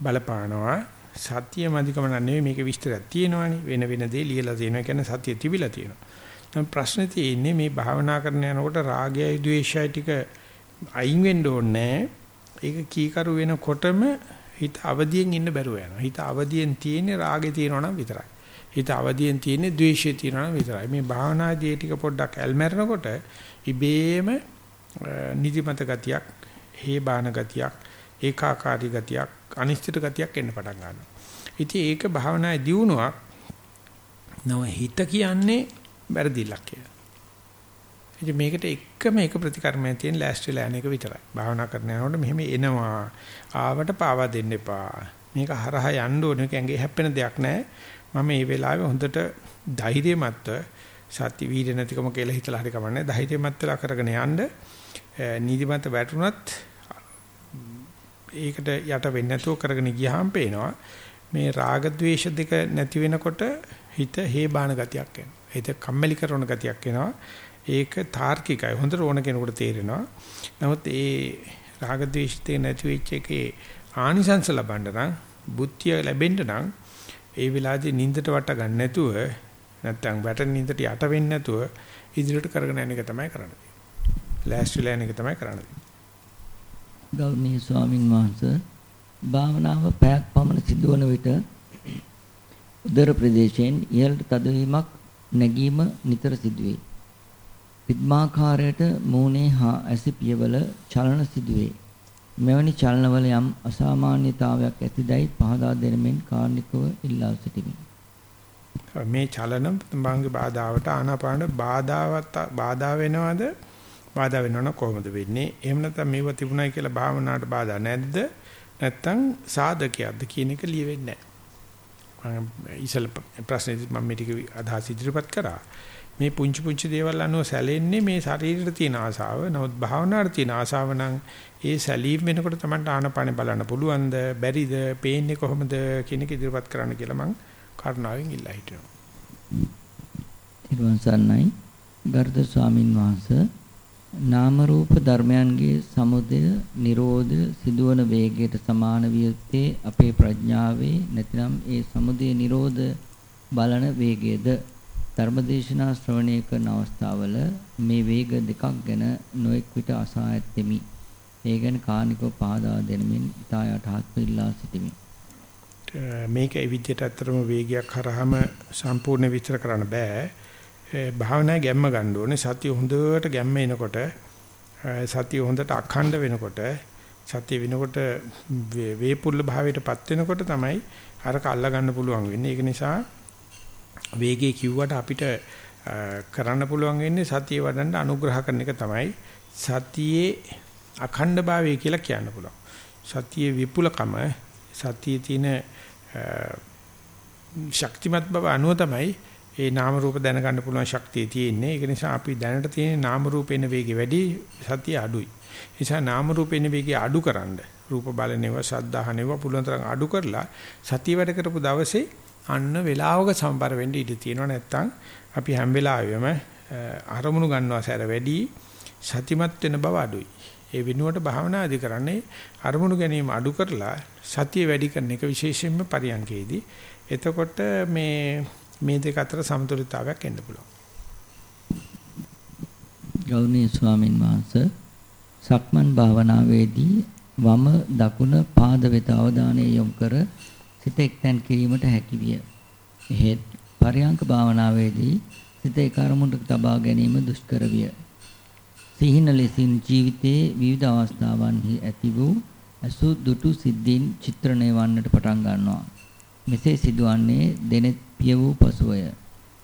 බලපානවා සතිය මදිකම නෙවෙයි මේක විස්තරයක් තියෙනවානේ වෙන වෙන දේ ලියලා තියෙනවා කියන්නේ සතිය තිබිලා තියෙනවා. දැන් ප්‍රශ්නේ තියෙන්නේ මේ භාවනා කරන යනකොට රාගයයි ද්වේෂයයි ටික අයින් වෙන්න ඕනේ ඒක කීකරු වෙනකොටම හිත අවදියෙන් ඉන්න බැරුව යනවා. හිත අවදියෙන් තියෙන්නේ රාගේ තියෙනවා නම් විතරයි. හිත අවදියෙන් තියෙන්නේ ද්වේෂය තියෙනවා නම් විතරයි. මේ භාවනාදී ටික පොඩ්ඩක් ඇල්මැරනකොට ඉබේම නිදිමත ගතියක්, හේබාන ගතියක්, ඒකාකාරී ගතියක්, අනිශ්චිත ගතියක් එන්න පටන් ගන්නවා. ඉතින් ඒක භාවනායේ දියුණුවක්. නව හිත කියන්නේ වැරදිලක් කියලා. ඉතින් මේකට එකම එක ප්‍රතිකර්මයක් තියෙන ලෑස්තිලා යන එක විතරයි. භාවනා කරන යනකොට මෙහෙම එනවා. ආවට පාවා දෙන්න එපා. මේක හරහා යන්න ඕනේ. මේක ඇඟේ හැප්පෙන දෙයක් නෑ. මම මේ වෙලාවේ හොඳට ධෛර්යමත්ව සත්‍ය වීර්ය නැතිකම කියලා හිතලා හරි කමන්නේ. ධෛර්යමත් වෙලා කරගෙන යන්න නිදිමත වැටුණත් ඒකට යට වෙන්නේ නැතුව කරගෙන ගියාම පේනවා මේ රාග ద్వේෂ දෙක නැති වෙනකොට හිත හේබාන ගතියක් එනවා. හිත කම්මැලි කරන ගතියක් එනවා. ඒක තාර්කිකයි. හොඳට ඕන කෙනෙකුට තේරෙනවා. නමුත් ඒ රාග ద్వේෂිතේ නැති වෙච්ච එකේ ආනිසංස ලබන්න නම් බුද්ධිය ලැබෙන්න නම් ඒ වෙලාවේදී නින්දට වට ගන්න නැතුව නැත්තම් වැටෙන නින්දට යට වෙන්නේ නැතුව ඉදිරියට කරගෙන යන එක තමයි කරන්නේ. ලෑස්තිලා යන එක තමයි කරන්නේ. ගෞරවනීය ස්වාමින් වහන්සේ භාවනාව පැයක් පමණ සිදුවන විට උදර ප්‍රදේශයෙන් ඉහළට තදවීමක් නැගීම නිතර සිදුවේ. විද්මාකාරයට මූණේ හා ඇසි පියවල චලන සිදුවේ. මෙවැනි චලනවල යම් අසාමාන්‍යතාවයක් ඇතිදයි පහදා දෙනමින් කාර්නිකව ඉල්ලා සිටිමි. මේ චලන බංගේ බාධාවට ආනාපාන බාධාවත් බාධා වෙනවද? බාධා වෙනවනම් කොහොමද වෙන්නේ? එහෙම නැත්නම් මේව තිබුණයි කියලා භාවනාවට බාධා නැද්ද? නැත්නම් සාධකයක්ද කියන එක ලියෙන්නේ නැහැ. මම ඉසල ප්‍රශ්නේ මම මේ ටික අදහස් ඉදිරිපත් කරා. මේ පුංචි පුංචි දේවල් අනුව සැලෙන්නේ මේ ශරීරෙට තියෙන ආසාව. නමුත් භාවනාවට තියෙන ආසාව නම් ඒ සැලීම් වෙනකොට තමයි ආනපානේ බලන්න පුළුවන්ද, බැරිද, පේන්නේ කොහොමද කියන එක ඉදිරිපත් කරන්න කියලා මම කරුණාවෙන් ඉල්ලා හිටිනවා. තිරුවන් සරණයි. ගරුතර ස්වාමින් වහන්සේ නාම රූප ධර්මයන්ගේ සමුදය නිරෝධ සිදුවන වේගයට සමාන වියත්තේ අපේ ප්‍රඥාවේ නැතිනම් ඒ සමුදය නිරෝධ බලන වේගයේද ධර්මදේශනා ශ්‍රවණය කරන අවස්ථාවල මේ වේග දෙකක් ගැන නොඑක් විට අසා ඇත්තෙමි. ඒ ගැන කානිකව පහදා දෙනමින් ඉතා යටහත් ඉල්ලා සිටිමි. මේක ඒ විදිහට අත්‍තරම වේගයක් කරාම සම්පූර්ණ විස්තර කරන්න බෑ. භාවනාවේ ගැම්ම ගන්න ඕනේ. සතිය හොඳට ගැම්ම එනකොට සතිය හොඳට අඛණ්ඩ වෙනකොට සතිය වෙනකොට වේපුල්ල භාවයටපත් වෙනකොට තමයි අරක අල්ලා ගන්න පුළුවන් වෙන්නේ. ඒක නිසා වේගය කිව්වට අපිට කරන්න පුළුවන් වෙන්නේ සතිය වඩන්න අනුග්‍රහ කරන එක තමයි සතියේ අඛණ්ඩභාවය කියලා කියන්න පුළුවන්. සතියේ විපුලකම සතියේ තියෙන ශක්තිමත් බව අනුව තමයි ඒ නාම රූප දැනගන්න පුළුවන් ශක්තිය තියෙන්නේ. ඒක නිසා අපි දැනට තියෙන නාම රූපේන වේගය වැඩි සතිය අඩුයි. ඒ නිසා නාම රූපේන වේගය අඩුකරනද රූප බලනේව සද්ධාහනේව පුළුවන් තරම් අඩු කරලා සතිය වැඩ කරපු දවසේ අන්න වේලාවක සම්බර වෙන්න ඉඩ තියෙනවා නැත්තම් අපි හැම වෙලාවෙම අරමුණු ගන්නවා සැර වැඩි සතිමත් වෙන බව අඩුයි. ඒ වෙනුවට භාවනාදි කරන්නේ අරමුණු ගැනීම අඩු කරලා සතිය වැඩි කරන එක විශේෂයෙන්ම පරියන්කේදී. එතකොට මේ මේ දෙක අතර සමතුලිතතාවයක් එන්න පුළුවන්. ගෞරවනීය ස්වාමින් වහන්සේ සක්මන් භාවනාවේදී වම දකුණ පාද වෙත අවධානය යොමු කර සිත එක්තැන් කිරීමට හැකි විය. එහෙත් පරයන්ක භාවනාවේදී සිත ඒ කර්මුණට තබා ගැනීම දුෂ්කර විය. සිහින ලෙසින් ජීවිතයේ විවිධ අවස්ථාවන්හි ඇති වූ අසු දුටු සිද්ධීන් චිත්‍රණය වන්නට පටන් ගන්නවා. මෙසේ සිදුවන්නේ දෙනෙත් පිය වූ පසුවය.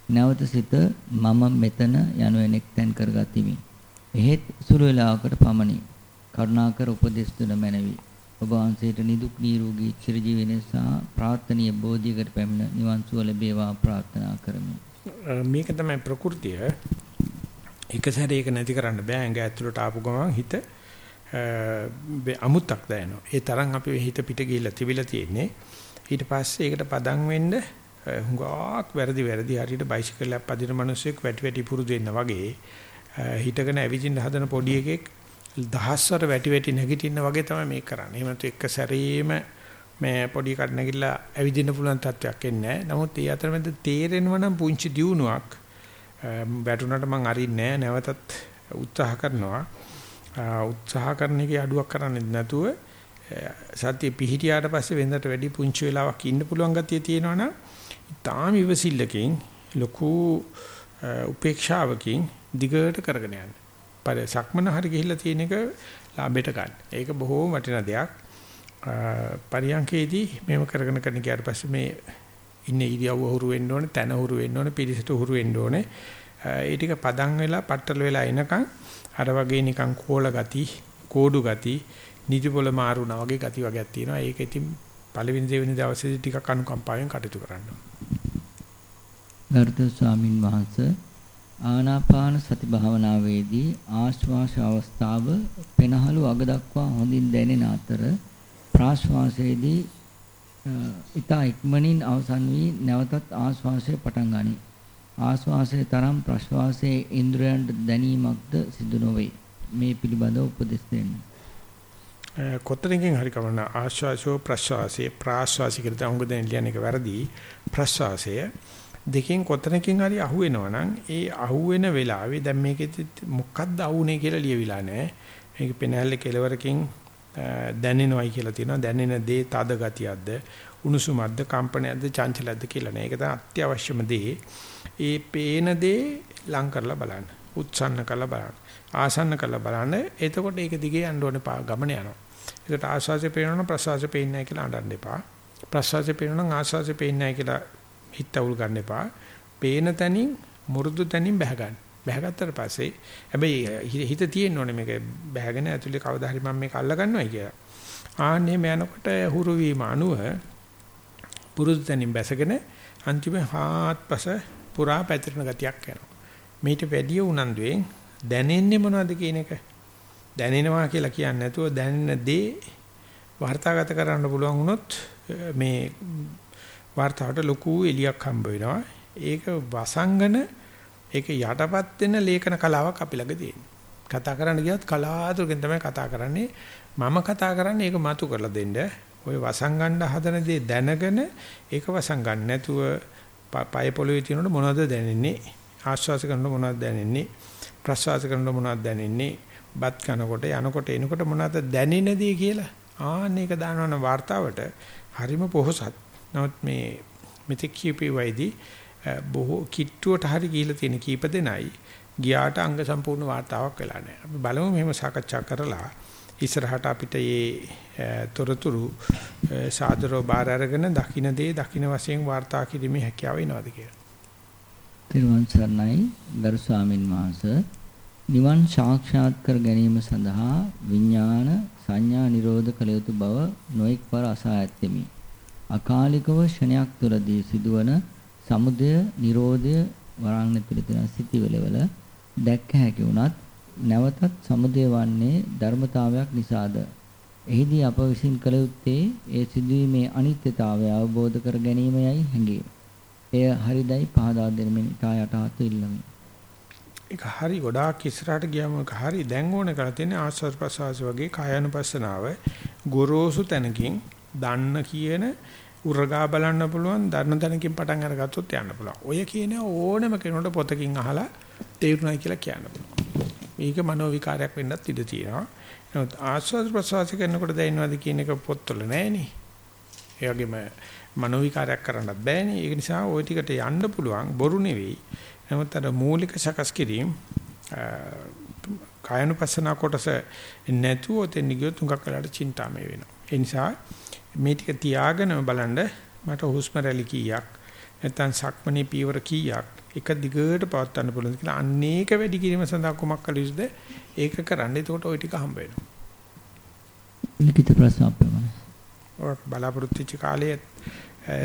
නැවත සිත මම මෙතන යනුවෙන් එක්තැන් කරගතිමි. එහෙත් සුළු වේලාවකට පමණි. කරුණාකර උපදෙස් දුන මැනවි. ඔබ වහන්සේට නිදුක් නිරෝගී චිරජීවනයේ සහ ප්‍රාර්ථනීය බෝධියකට පැමිණ නිවන් සුව ලැබේවා ප්‍රාර්ථනා කරමි. මේක තමයි ප්‍රകൃතිය. එක සැරේක නැති කරන්න බෑ. ඇඟ ඇතුළට ආපු ගමන් හිත අමුත්තක් දැනෙනවා. ඒ තරම් අපි හිත පිට ගිහිල්ලා තිබිලා තියෙන්නේ. ඊට පස්සේ ඒකට පදම් වෙන්න හුඟක් වැරදි වැරදි හරියට බයිසිකල් එකක් පදින මිනිස්සෙක් වැටි වැටි පුරුදු වෙන්න වගේ හිටගෙන ඇවිදින්න හදන පොඩි එකෙක් දහස්වර වැටි වැටි නැගිටින්න වගේ තමයි මේක කරන්නේ. එහෙම නැත්නම් එක සැරේම මේ පොඩි එකට නැගිටලා ඇවිදින්න පුළුවන් තත්වයක් එන්නේ නැහැ. නමුත් ඒ අතරමැද තේරෙනවා නම් පුංචි දියුණුවක් වැටුණාට මං අරින්නේ නැහැ. නැවතත් උත්සාහ කරනවා. උත්සාහ කරන එකේ අඩුවක් කරන්නේ නැතුව සතිය පිහිටියාට පස්සේ වෙනදට වැඩි පුංචි වෙලාවක් ඉන්න පුළුවන් ගතිය තියෙනවනම් ඊටාම ඉවසිල්ලකින් ලොකු උපේක්ෂාවකින් දිගට කරගෙන යන්න. පර සක්මන හරි ගිහිල්ලා තියෙන එක ලාභයට ගන්න. ඒක බොහෝම වටිනා දෙයක්. පරියන්කේදී මේව කරගෙන කරන ගියාට පස්සේ මේ ඉන්නේ ඉරියව්ව හුරු වෙන්න ඕනේ, තන හුරු වෙන්න ඕනේ, පිළිසෙට හුරු වෙන්න ඕනේ. ඒ ටික පදන් වෙලා පట్టල වෙලා එනකන් අර වගේ නිකන් කෝල ගති, කෝඩු ගති, නිදිපොළ මාරුණා වගේ ගති වගේක් තියෙනවා. ඒක ඉතින් පළවෙනි දෙවෙනි දවසේදී ටිකක් අනුකම්පාවෙන් කටයුතු කරන්න ඕනේ. ගරුතර ස්වාමින් වහන්සේ ආනාපාන සති භාවනාවේදී ආශ්වාස අවස්ථාව පෙනහළු අග දක්වා හොඳින් දැනෙන අතර ප්‍රාශ්වාසයේදී ඊතා ඉක්මනින් අවසන් වී නැවතත් ආශ්වාසය පටන් ගනී. ආශ්වාසයේ තරම් ප්‍රශ්වාසයේ ඉන්ද්‍රයන්ට දැනීමක්ද සිදු නොවේ. මේ පිළිබඳව උපදෙස් දෙන්න. කොතනකින් හරි කවන්න ආශ්වාසෝ ප්‍රශ්වාසයේ ප්‍රාශ්වාසික කියලා උංග දැන් ලියන එක වැරදි. ප්‍රශ්වාසය දෙකෙන් කොතනකින් හරි අහුවෙනවා නම් ඒ අහුවෙන වෙලාවේ දැන් මේකෙත් මොකක්ද අහුනේ කියලා ලියවිලා නැහැ. මේක පෙනහැල්ල කෙලවරකින් දැනෙනවයි කියලා තියෙනවා. දැනෙන දේ තද ගතියක්ද, උණුසුමක්ද, කම්පනයක්ද, චංචලයක්ද කියලා නෑ. ඒක තමයි අත්‍යවශ්‍යම දේ. ඒ පේන දේ ලං කරලා බලන්න. උත්සන්න කරලා බලන්න. ආසන්න කරලා බලන්න. එතකොට ඒක දිගේ යන්න ඕනේ ගමන යනවා. ඒකට ආස්වාසිය පේනවනම් ප්‍රසවාසිය පේන්නේ නැහැ කියලා අඬන්න එපා. ප්‍රසවාසිය පේනවනම් ආස්වාසිය පේන්නේ නැහැ කියලා හිත අවුල් ගන්න එපා. පේන තැනින් මුරුදු තැනින් බහ ගන්න. බහගත්තට පස්සේ හැබැයි හිත තියෙන්න ඕනේ මේක බහගෙන ඇතුලේ කවදා හරි මම මේක අල්ල ගන්නවයි කියලා. ආන්නේ මනකොට හුරු වීම අනුව පුරුදු තැනින් බැසගෙන අන්තිම හාත්පස පුරා පැතිරෙන ගතියක් යනවා. මේට වැඩිය උනන්දුවෙන් දැනෙන්නේ මොනවද කියන එක දැනෙනවා කියලා කියන්නේ නැතුව දැනෙන දේ වර්තාගත කරන්න පුළුවන් වුණොත් මේ වර්තාවට ලොකු එලියක් හම්බ වෙනවා. ඒක වසංගන ඒක යටපත් වෙන ලේඛන කලාවක් අපි ළඟ තියෙනවා. කතා කරන්න ගියත් කලාතුරකින් තමයි කතා කරන්නේ. මම කතා කරන්නේ ඒක මතු කරලා දෙන්න. ඔය වසංගන්න හදන දේ දැනගෙන ඒක වසංගන්න නැතුව පය පොළවේ තියෙනකොට මොනවද දැනෙන්නේ? ආශ්වාස කරනකොට මොනවද දැනෙන්නේ? ප්‍රශ්වාස කරනකොට මොනවද දැනෙන්නේ? බත් කනකොට යනකොට එනකොට මොනවද දැනෙන දේ කියලා? ආන්න ඒක දානවන වார்த்தාවට හරිම පොහසත්. නමුත් මේ මෙතෙක් කියපේ වයිදී බොහෝ කිට්ටුවට හරි ගිහිලා තියෙන කීප දෙනයි ගියාට අංග සම්පූර්ණ වார்த்தාවක් වෙලා නැහැ. අපි බලමු මෙහෙම සාකච්ඡා කරලා ඉස්සරහට අපිට මේ තොරතුරු සාදරව බාර අරගෙන දකින්න දේ දකින්න වශයෙන් වார்த்தා කිරීමේ හැකියාව එනවාද කියලා. තිරුවන් සරණයි ගරු ස්වාමින් වහන්සේ. නිවන් සාක්ෂාත් කර ගැනීම සඳහා විඥාන සංඥා නිරෝධ කළ යුතු බව නොඑක් වර අසා ඇත්තෙමි. අකාලිකව ක්ෂණයක් තුරදී සිදුවන සමුදය නිරෝධය වරාංගන පිළිතුරන සිටිවලවල දැක්ක හැකි වුණත් නැවතත් සමුදය වන්නේ ධර්මතාවයක් නිසාද එහිදී අප විසින් කළ යුත්තේ ඒ සිදුවීමේ අනිත්‍යතාවය අවබෝධ කර ගැනීමයි හැඟේ. එය හරිදයි පහදා දෙනමින් තා යටහත් ඉල්ලමි. ඒක හරි ගොඩාක් ඉස්සරහට ගියාම ඒක හරි දැන් ඕන කරලා තියෙන්නේ ආස්වාද ප්‍රසවාස වගේ කායानुපස්සනාව ගොරෝසු තැනකින් දන්න කියන උරගා බලන්න පුළුවන් දන්න තැනකින් පටන් අරගත්තොත් යන්න පුළුවන්. ඔය කියන ඕනම කෙනෙකුට පොතකින් අහලා තේරුණයි කියලා කියන්න පුළුවන්. මේක මනෝ විකාරයක් වෙන්නත් ඉඩ තියෙනවා. නමුත් ආස්වාද ප්‍රසවාස කරනකොට දැනෙනවද කියන එක පොත්වල නැහෙනේ. ඒ වගේම මනෝ විකාරයක් කරන්නත් බෑනේ. ඒ නිසා ওই ටිකට යන්න පුළුවන් බොරු නෙවෙයි. නමුත් අර මූලික සකස් කිරීම කායනුපස්සනා කොටස නැතුව තෙන් ගියොත් උඟක් වෙලාට චින්තාමය වෙනවා. ඒ නිසා මේ ටික තියාගෙන බලන්න මට හුස්ම රැලි කීයක් නැත්නම් සක්මණේ පීවර කීයක් එක දිගට පවත්වන්න පුළුවන්ද කියලා අන්නේක වැඩි කිරීම සඳහා කුමක් කළ යුතුද ඒක කරන්න එතකොට ওই ටික හම්බ වෙනවා ලිඛිත ප්‍රශ්න අප්‍රමාණයි. ඔය බලාපොරොත්තු වෙච්ච කාලයේ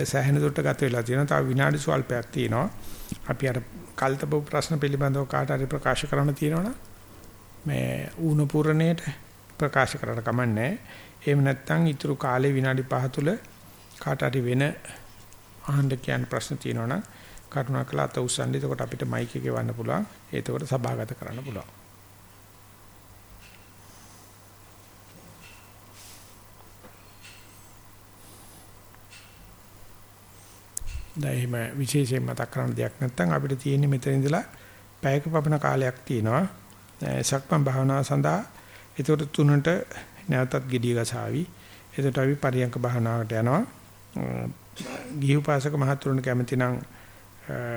සෑහෙන දුරට ගත වෙලා තියෙනවා. තව විනාඩි සල්පයක් තියෙනවා. අපි අර කල්තබ ප්‍රශ්න පිළිබඳව කාට හරි ප්‍රකාශ කරන්න තියෙනවනම් මේ ඌණ පුරණයට ප්‍රකාශ කරන්න කමන්නේ. එහෙම නැත්නම් ඊතුරු කාලේ විනාඩි 5 තුල කාට හරි වෙන අහන්න කියන ප්‍රශ්න තියෙනවනම් කරුණාකරලා අත උස්සන්න. එතකොට අපිට මයික් එකේ වන්න පුළුවන්. ඒතකොට සභාගත කරන්න පුළුවන්. දැන් එහෙම විශේෂයෙන් මතක් කරන්න දෙයක් නැත්නම් අපිට තියෙන්නේ මෙතන ඉඳලා පැයක පමණ කාලයක් තියෙනවා. සක්මන් භාවනාව සඳහා ඒතකොට තුනට නැවතත් gediy ගසාවි එතකොට අපි පරියංක භාවනාවට යනවා. ගිහි උපාසක මහතුරුන් කැමති නම්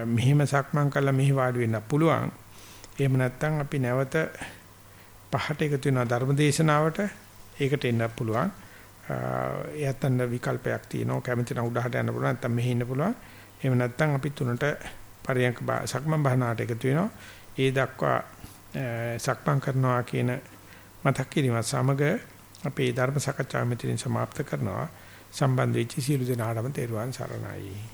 මෙහිම සක්මන් කළා මෙහි වාඩි වෙන්න පුළුවන්. එහෙම නැත්නම් අපි නැවත පහට එකතු වෙනවා ධර්මදේශනාවට. ඒකට එන්න පුළුවන්. එයත්න විකල්පයක් තියෙනවා කැමති නම් උඩහට යන්න පුළුවන් නැත්නම් මෙහි ඉන්න පුළුවන් එහෙම නැත්නම් අපි තුනට පරියන්ක සක්මන් භාවනාවට එකතු වෙනවා ඒ දක්වා සක්මන් කරනවා කියන මතක් කිරීමත් සමග අපේ ධර්ම සාකච්ඡාව මෙතනින් સમાપ્ત කරනවා සම්බන්ධ වෙච්ච සියලු දෙනාටම තෙරුවන් සරණයි